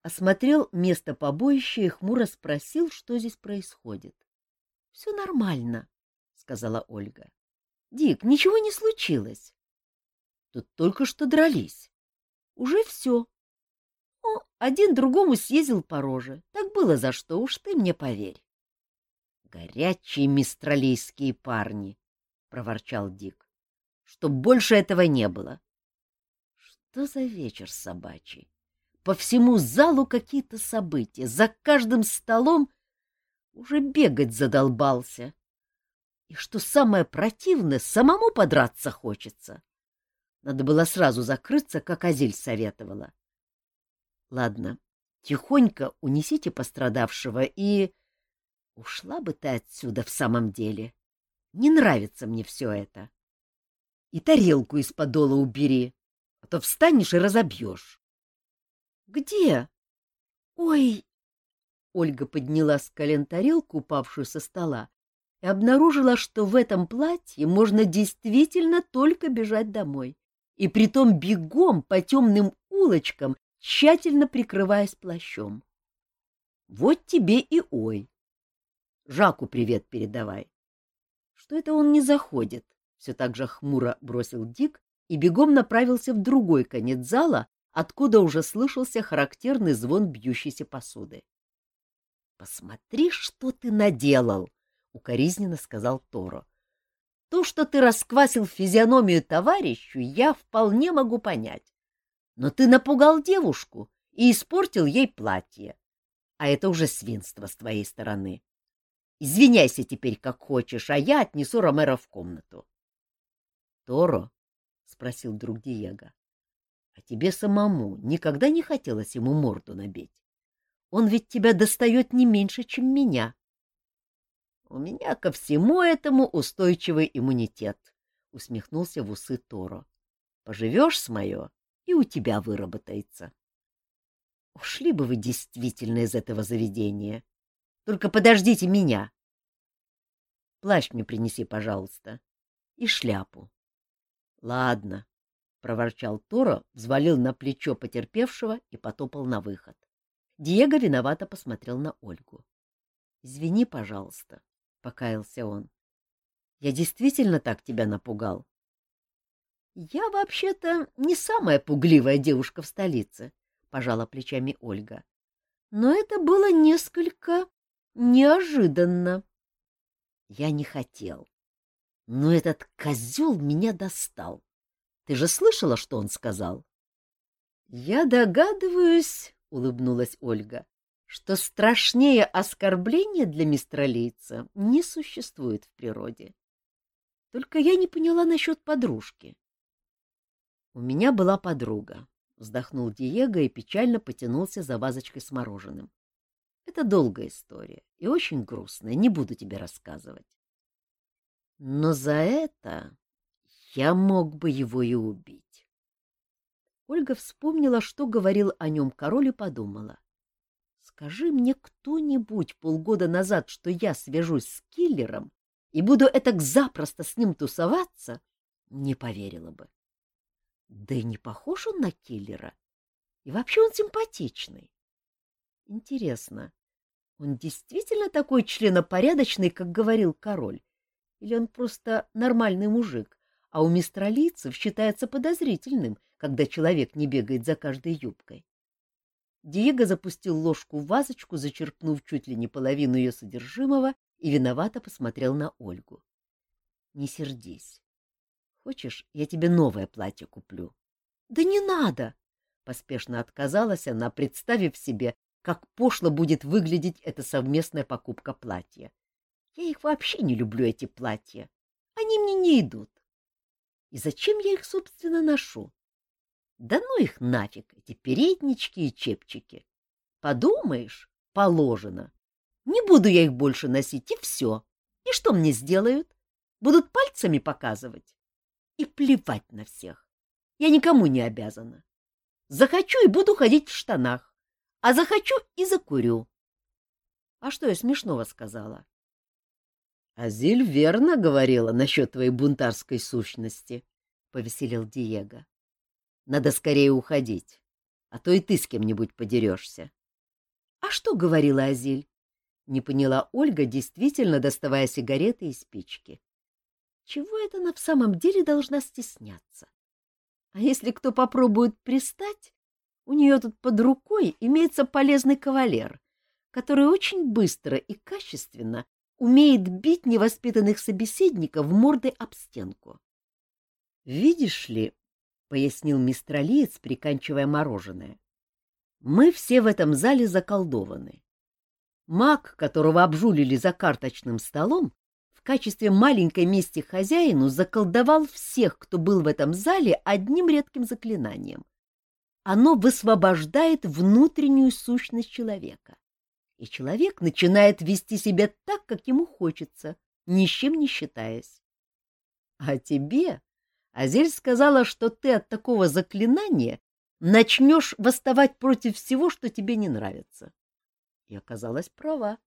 Speaker 1: осмотрел место побоища и хмуро спросил, что здесь происходит. — Все нормально, — сказала Ольга. Дик, ничего не случилось. Тут только что дрались. Уже все. О, один другому съездил по роже. Так было за что, уж ты мне поверь. Горячие мистралийские парни, — проворчал Дик. Чтоб больше этого не было. Что за вечер собачий? По всему залу какие-то события. За каждым столом уже бегать задолбался. И что самое противное, самому подраться хочется. Надо было сразу закрыться, как Азиль советовала. Ладно, тихонько унесите пострадавшего и... Ушла бы ты отсюда в самом деле. Не нравится мне все это. И тарелку из подола убери, а то встанешь и разобьешь. — Где? — Ой! Ольга подняла с колен тарелку, упавшую со стола, и обнаружила, что в этом платье можно действительно только бежать домой, и притом бегом по темным улочкам, тщательно прикрываясь плащом. Вот тебе и ой. Жаку привет передавай. Что это он не заходит? Все так же хмуро бросил Дик и бегом направился в другой конец зала, откуда уже слышался характерный звон бьющейся посуды. — Посмотри, что ты наделал! — укоризненно сказал Торо. — То, что ты расквасил физиономию товарищу, я вполне могу понять. Но ты напугал девушку и испортил ей платье. А это уже свинство с твоей стороны. Извиняйся теперь как хочешь, а я отнесу Ромеро в комнату. — Торо, — спросил друг Диего, — а тебе самому никогда не хотелось ему морду набить? Он ведь тебя достает не меньше, чем меня. — У меня ко всему этому устойчивый иммунитет, — усмехнулся в усы Торо. — Поживешь с мое, и у тебя выработается. Ушли бы вы действительно из этого заведения. Только подождите меня. Плащ мне принеси, пожалуйста, и шляпу. — Ладно, — проворчал Торо, взвалил на плечо потерпевшего и потопал на выход. Диего виновато посмотрел на Ольгу. — Извини, пожалуйста, — покаялся он. — Я действительно так тебя напугал? — Я вообще-то не самая пугливая девушка в столице, — пожала плечами Ольга. — Но это было несколько неожиданно. Я не хотел, но этот козел меня достал. Ты же слышала, что он сказал? — Я догадываюсь, — улыбнулась Ольга, — что страшнее оскорбления для мистралийца не существует в природе. Только я не поняла насчет подружки. У меня была подруга, — вздохнул Диего и печально потянулся за вазочкой с мороженым. Это долгая история и очень грустная, не буду тебе рассказывать. Но за это я мог бы его и убить. Ольга вспомнила, что говорил о нем король, и подумала. Скажи мне кто-нибудь полгода назад, что я свяжусь с киллером и буду этак запросто с ним тусоваться, не поверила бы. Да и не похож он на киллера. И вообще он симпатичный. Интересно, он действительно такой членопорядочный, как говорил король? Или он просто нормальный мужик, а у мистралийцев считается подозрительным, когда человек не бегает за каждой юбкой. Диего запустил ложку в вазочку, зачерпнув чуть ли не половину ее содержимого, и виновато посмотрел на Ольгу. — Не сердись. Хочешь, я тебе новое платье куплю? — Да не надо! — поспешно отказалась она, представив себе, как пошло будет выглядеть эта совместная покупка платья. Я их вообще не люблю, эти платья. Они мне не идут. И зачем я их, собственно, ношу? Да ну их нафиг, эти переднички и чепчики. Подумаешь, положено. Не буду я их больше носить, и все. И что мне сделают? Будут пальцами показывать? И плевать на всех. Я никому не обязана. Захочу и буду ходить в штанах, а захочу и закурю. А что я смешного сказала? Азиль верно говорила насчет твоей бунтарской сущности, — повеселил Диего. — Надо скорее уходить, а то и ты с кем-нибудь подерешься. — А что говорила Азиль? — не поняла Ольга, действительно доставая сигареты и спички. Чего это она в самом деле должна стесняться? А если кто попробует пристать, у нее тут под рукой имеется полезный кавалер, который очень быстро и качественно умеет бить невоспитанных собеседников в морды об стенку. — Видишь ли, — пояснил мистер Алиец, приканчивая мороженое, — мы все в этом зале заколдованы. Маг, которого обжулили за карточным столом, в качестве маленькой мести хозяину заколдовал всех, кто был в этом зале, одним редким заклинанием. Оно высвобождает внутреннюю сущность человека и человек начинает вести себя так, как ему хочется, ни с чем не считаясь. А тебе Азель сказала, что ты от такого заклинания начнешь восставать против всего, что тебе не нравится. И оказалась права.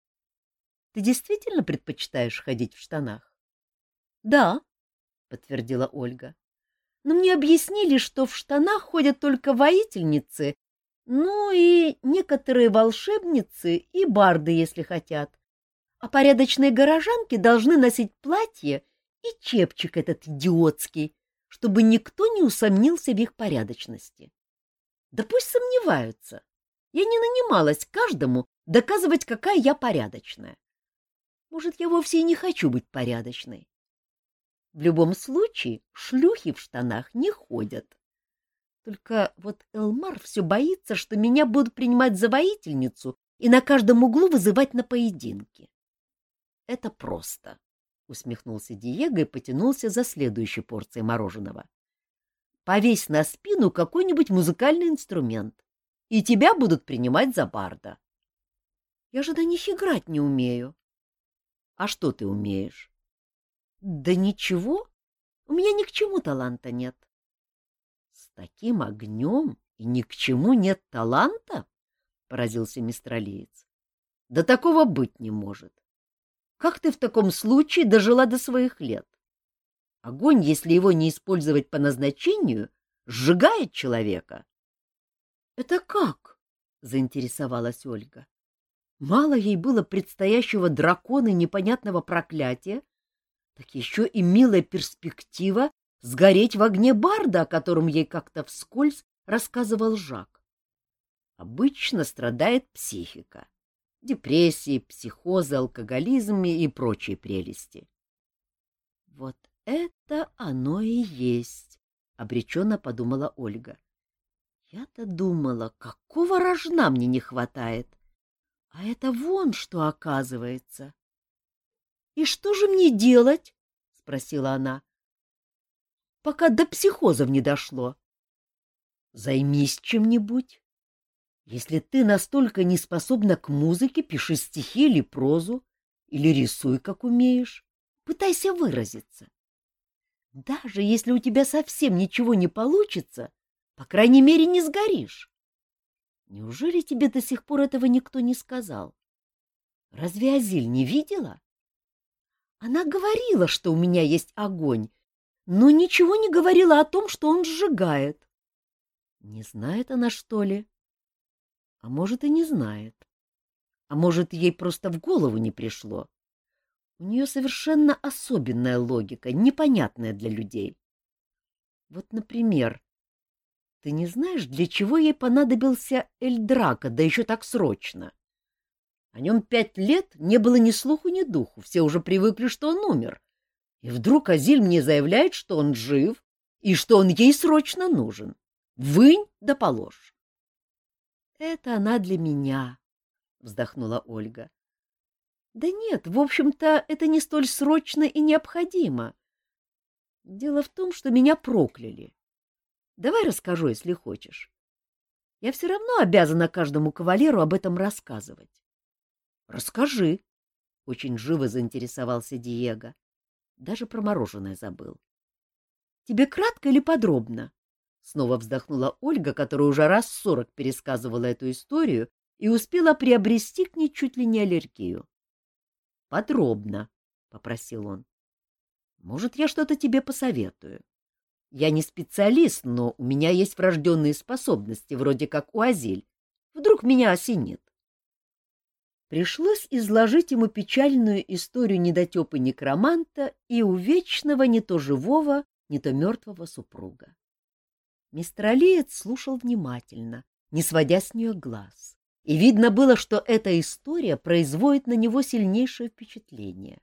Speaker 1: Ты действительно предпочитаешь ходить в штанах? — Да, — подтвердила Ольга. — Но мне объяснили, что в штанах ходят только воительницы ну и некоторые волшебницы и барды, если хотят. А порядочные горожанки должны носить платье И чепчик этот идиотский, чтобы никто не усомнился в их порядочности. Да пусть сомневаются. Я не нанималась каждому доказывать, какая я порядочная. Может, я вовсе и не хочу быть порядочной. В любом случае, шлюхи в штанах не ходят. Только вот Элмар все боится, что меня будут принимать за воительницу и на каждом углу вызывать на поединки. — Это просто, — усмехнулся Диего и потянулся за следующей порцией мороженого. — Повесь на спину какой-нибудь музыкальный инструмент, и тебя будут принимать за барда. — Я же на них играть не умею. — А что ты умеешь? — Да ничего. У меня ни к чему таланта нет. — таким огнем и ни к чему нет таланта? — поразился мистралиец. — Да такого быть не может. Как ты в таком случае дожила до своих лет? Огонь, если его не использовать по назначению, сжигает человека. — Это как? — заинтересовалась Ольга. Мало ей было предстоящего дракона непонятного проклятия, так еще и милая перспектива сгореть в огне барда, о котором ей как-то вскользь рассказывал Жак. Обычно страдает психика, депрессии, психозы, алкоголизм и прочие прелести. — Вот это оно и есть, — обреченно подумала Ольга. Я-то думала, какого рожна мне не хватает. А это вон что оказывается. — И что же мне делать? — спросила она. — Пока до психозов не дошло. — Займись чем-нибудь. Если ты настолько не способна к музыке, пиши стихи или прозу, или рисуй, как умеешь. Пытайся выразиться. Даже если у тебя совсем ничего не получится, по крайней мере, не сгоришь. Неужели тебе до сих пор этого никто не сказал? Разве Азиль не видела? Она говорила, что у меня есть огонь, но ничего не говорила о том, что он сжигает. Не знает она, что ли? А может, и не знает. А может, ей просто в голову не пришло. У нее совершенно особенная логика, непонятная для людей. Вот, например, ты не знаешь, для чего ей понадобился Эльдрака, да еще так срочно? О нем пять лет не было ни слуху, ни духу, все уже привыкли, что он умер. И вдруг Азиль мне заявляет, что он жив и что он ей срочно нужен. Вынь да положь. — Это она для меня, — вздохнула Ольга. — Да нет, в общем-то, это не столь срочно и необходимо. Дело в том, что меня прокляли. Давай расскажу, если хочешь. Я все равно обязана каждому кавалеру об этом рассказывать. — Расскажи, — очень живо заинтересовался Диего. Даже про мороженое забыл. — Тебе кратко или подробно? Снова вздохнула Ольга, которая уже раз сорок пересказывала эту историю и успела приобрести к ней чуть ли не аллергию. — Подробно, — попросил он. — Может, я что-то тебе посоветую. Я не специалист, но у меня есть врожденные способности, вроде как у Азиль. Вдруг меня осенит. Пришлось изложить ему печальную историю недотепы некроманта и у вечного не то живого, не то мертвого супруга. Мистер Алиец слушал внимательно, не сводя с нее глаз, и видно было, что эта история производит на него сильнейшее впечатление.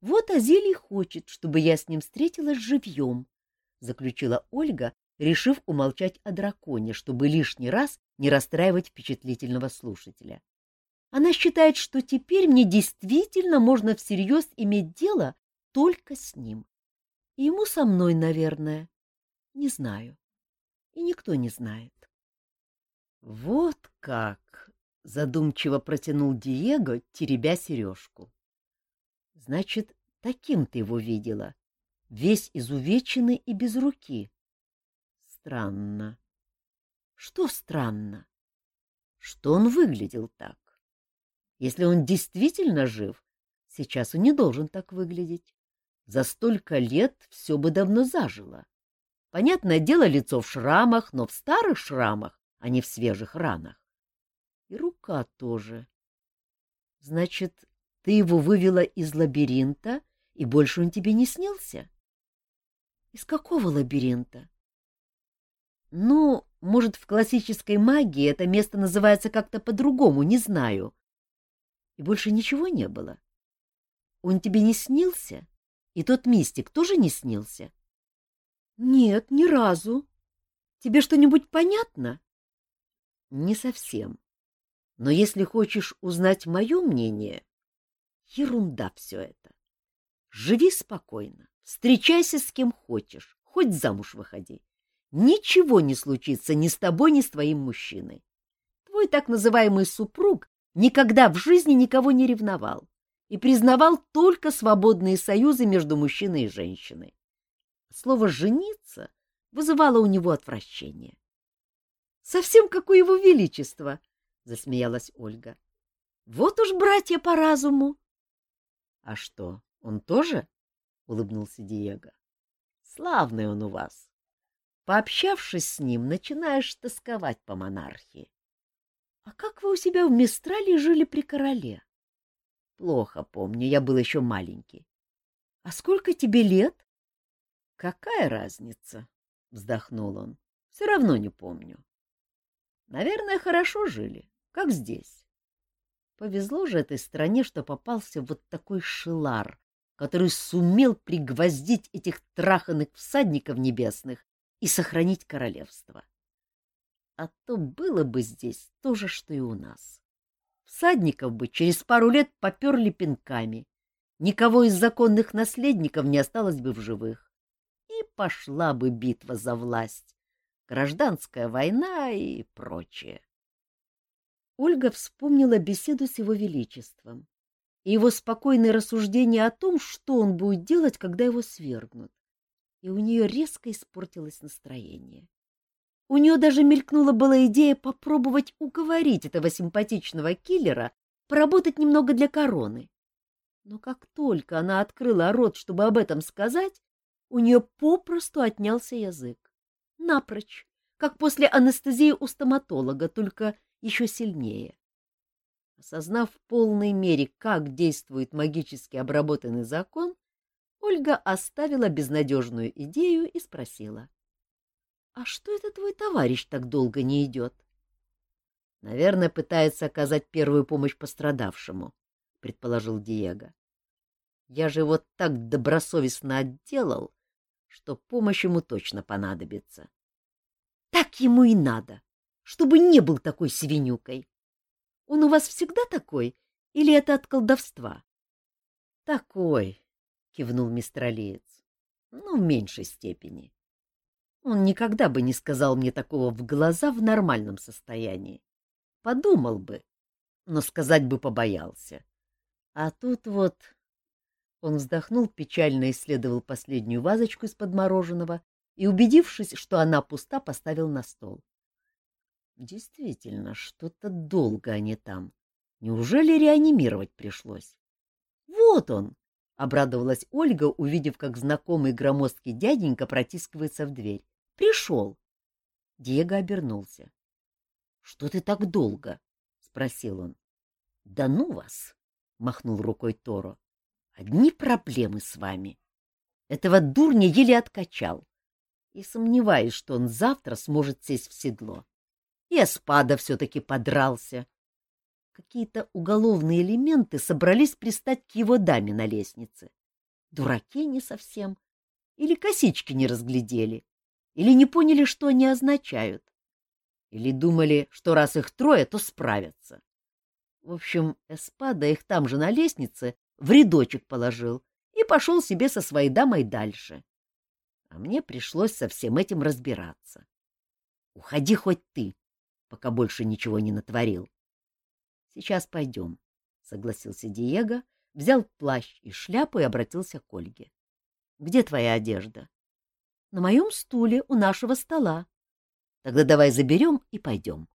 Speaker 1: Вот Азилий хочет, чтобы я с ним встретилась живьем, — заключила Ольга, решив умолчать о драконе, чтобы лишний раз не расстраивать впечатлительного слушателя. Она считает, что теперь мне действительно можно всерьез иметь дело только с ним. И ему со мной, наверное. Не знаю. И никто не знает. — Вот как! — задумчиво протянул Диего, теребя сережку. — Значит, таким ты его видела, весь изувеченный и без руки. Странно. Что странно? Что он выглядел так? Если он действительно жив, сейчас он не должен так выглядеть. За столько лет все бы давно зажило. Понятное дело, лицо в шрамах, но в старых шрамах, а не в свежих ранах. И рука тоже. Значит, ты его вывела из лабиринта И больше он тебе не снился? Из какого лабиринта? Ну, может, в классической магии это место называется как-то по-другому, не знаю. И больше ничего не было. Он тебе не снился? И тот мистик тоже не снился? Нет, ни разу. Тебе что-нибудь понятно? Не совсем. Но если хочешь узнать мое мнение, ерунда все это. Живи спокойно, встречайся с кем хочешь, хоть замуж выходи. Ничего не случится ни с тобой, ни с твоим мужчиной. Твой так называемый супруг никогда в жизни никого не ревновал и признавал только свободные союзы между мужчиной и женщиной. Слово «жениться» вызывало у него отвращение. — Совсем как у его величества, — засмеялась Ольга. — Вот уж братья по разуму. — А что, он тоже? — улыбнулся Диего. — Славный он у вас. Пообщавшись с ним, начинаешь тосковать по монархии. — А как вы у себя в Мистрале жили при короле? — Плохо помню, я был еще маленький. — А сколько тебе лет? — Какая разница? — вздохнул он. — Все равно не помню. Наверное, хорошо жили, как здесь. Повезло же этой стране, что попался вот такой шилар, который сумел пригвоздить этих траханных всадников небесных и сохранить королевство. А то было бы здесь то же, что и у нас. Всадников бы через пару лет поперли пинками, никого из законных наследников не осталось бы в живых. И пошла бы битва за власть, гражданская война и прочее. Ольга вспомнила беседу с его величеством и его спокойные рассуждения о том, что он будет делать, когда его свергнут и у нее резко испортилось настроение. У нее даже мелькнула была идея попробовать уговорить этого симпатичного киллера поработать немного для короны. Но как только она открыла рот, чтобы об этом сказать, у нее попросту отнялся язык. Напрочь, как после анестезии у стоматолога, только еще сильнее. Осознав в полной мере, как действует магически обработанный закон, Ольга оставила безнадежную идею и спросила. — А что это твой товарищ так долго не идет? — Наверное, пытается оказать первую помощь пострадавшему, — предположил Диего. — Я же его так добросовестно отделал, что помощь ему точно понадобится. — Так ему и надо, чтобы не был такой свинюкой. Он у вас всегда такой или это от колдовства? — Такой, — кивнул мистер Алиец. — Ну, в меньшей степени. Он никогда бы не сказал мне такого в глаза в нормальном состоянии. Подумал бы, но сказать бы побоялся. А тут вот... Он вздохнул, печально исследовал последнюю вазочку из-под мороженого и, убедившись, что она пуста, поставил на стол. Действительно, что-то долго они там. Неужели реанимировать пришлось? Вот он, Обрадовалась Ольга, увидев, как знакомый громоздкий дяденька протискивается в дверь. «Пришел!» Диего обернулся. «Что ты так долго?» — спросил он. «Да ну вас!» — махнул рукой Торо. «Одни проблемы с вами. Этого дурня еле откачал. И сомневаюсь, что он завтра сможет сесть в седло. И Эспада все-таки подрался. Какие-то уголовные элементы собрались пристать к его даме на лестнице. Дураки не совсем. Или косички не разглядели. Или не поняли, что они означают. Или думали, что раз их трое, то справятся. В общем, Эспада их там же на лестнице в рядочек положил и пошел себе со своей дамой дальше. А мне пришлось со всем этим разбираться. Уходи хоть ты, пока больше ничего не натворил. — Сейчас пойдем, — согласился Диего, взял плащ и шляпу и обратился к Ольге. — Где твоя одежда? — На моем стуле у нашего стола. — Тогда давай заберем и пойдем.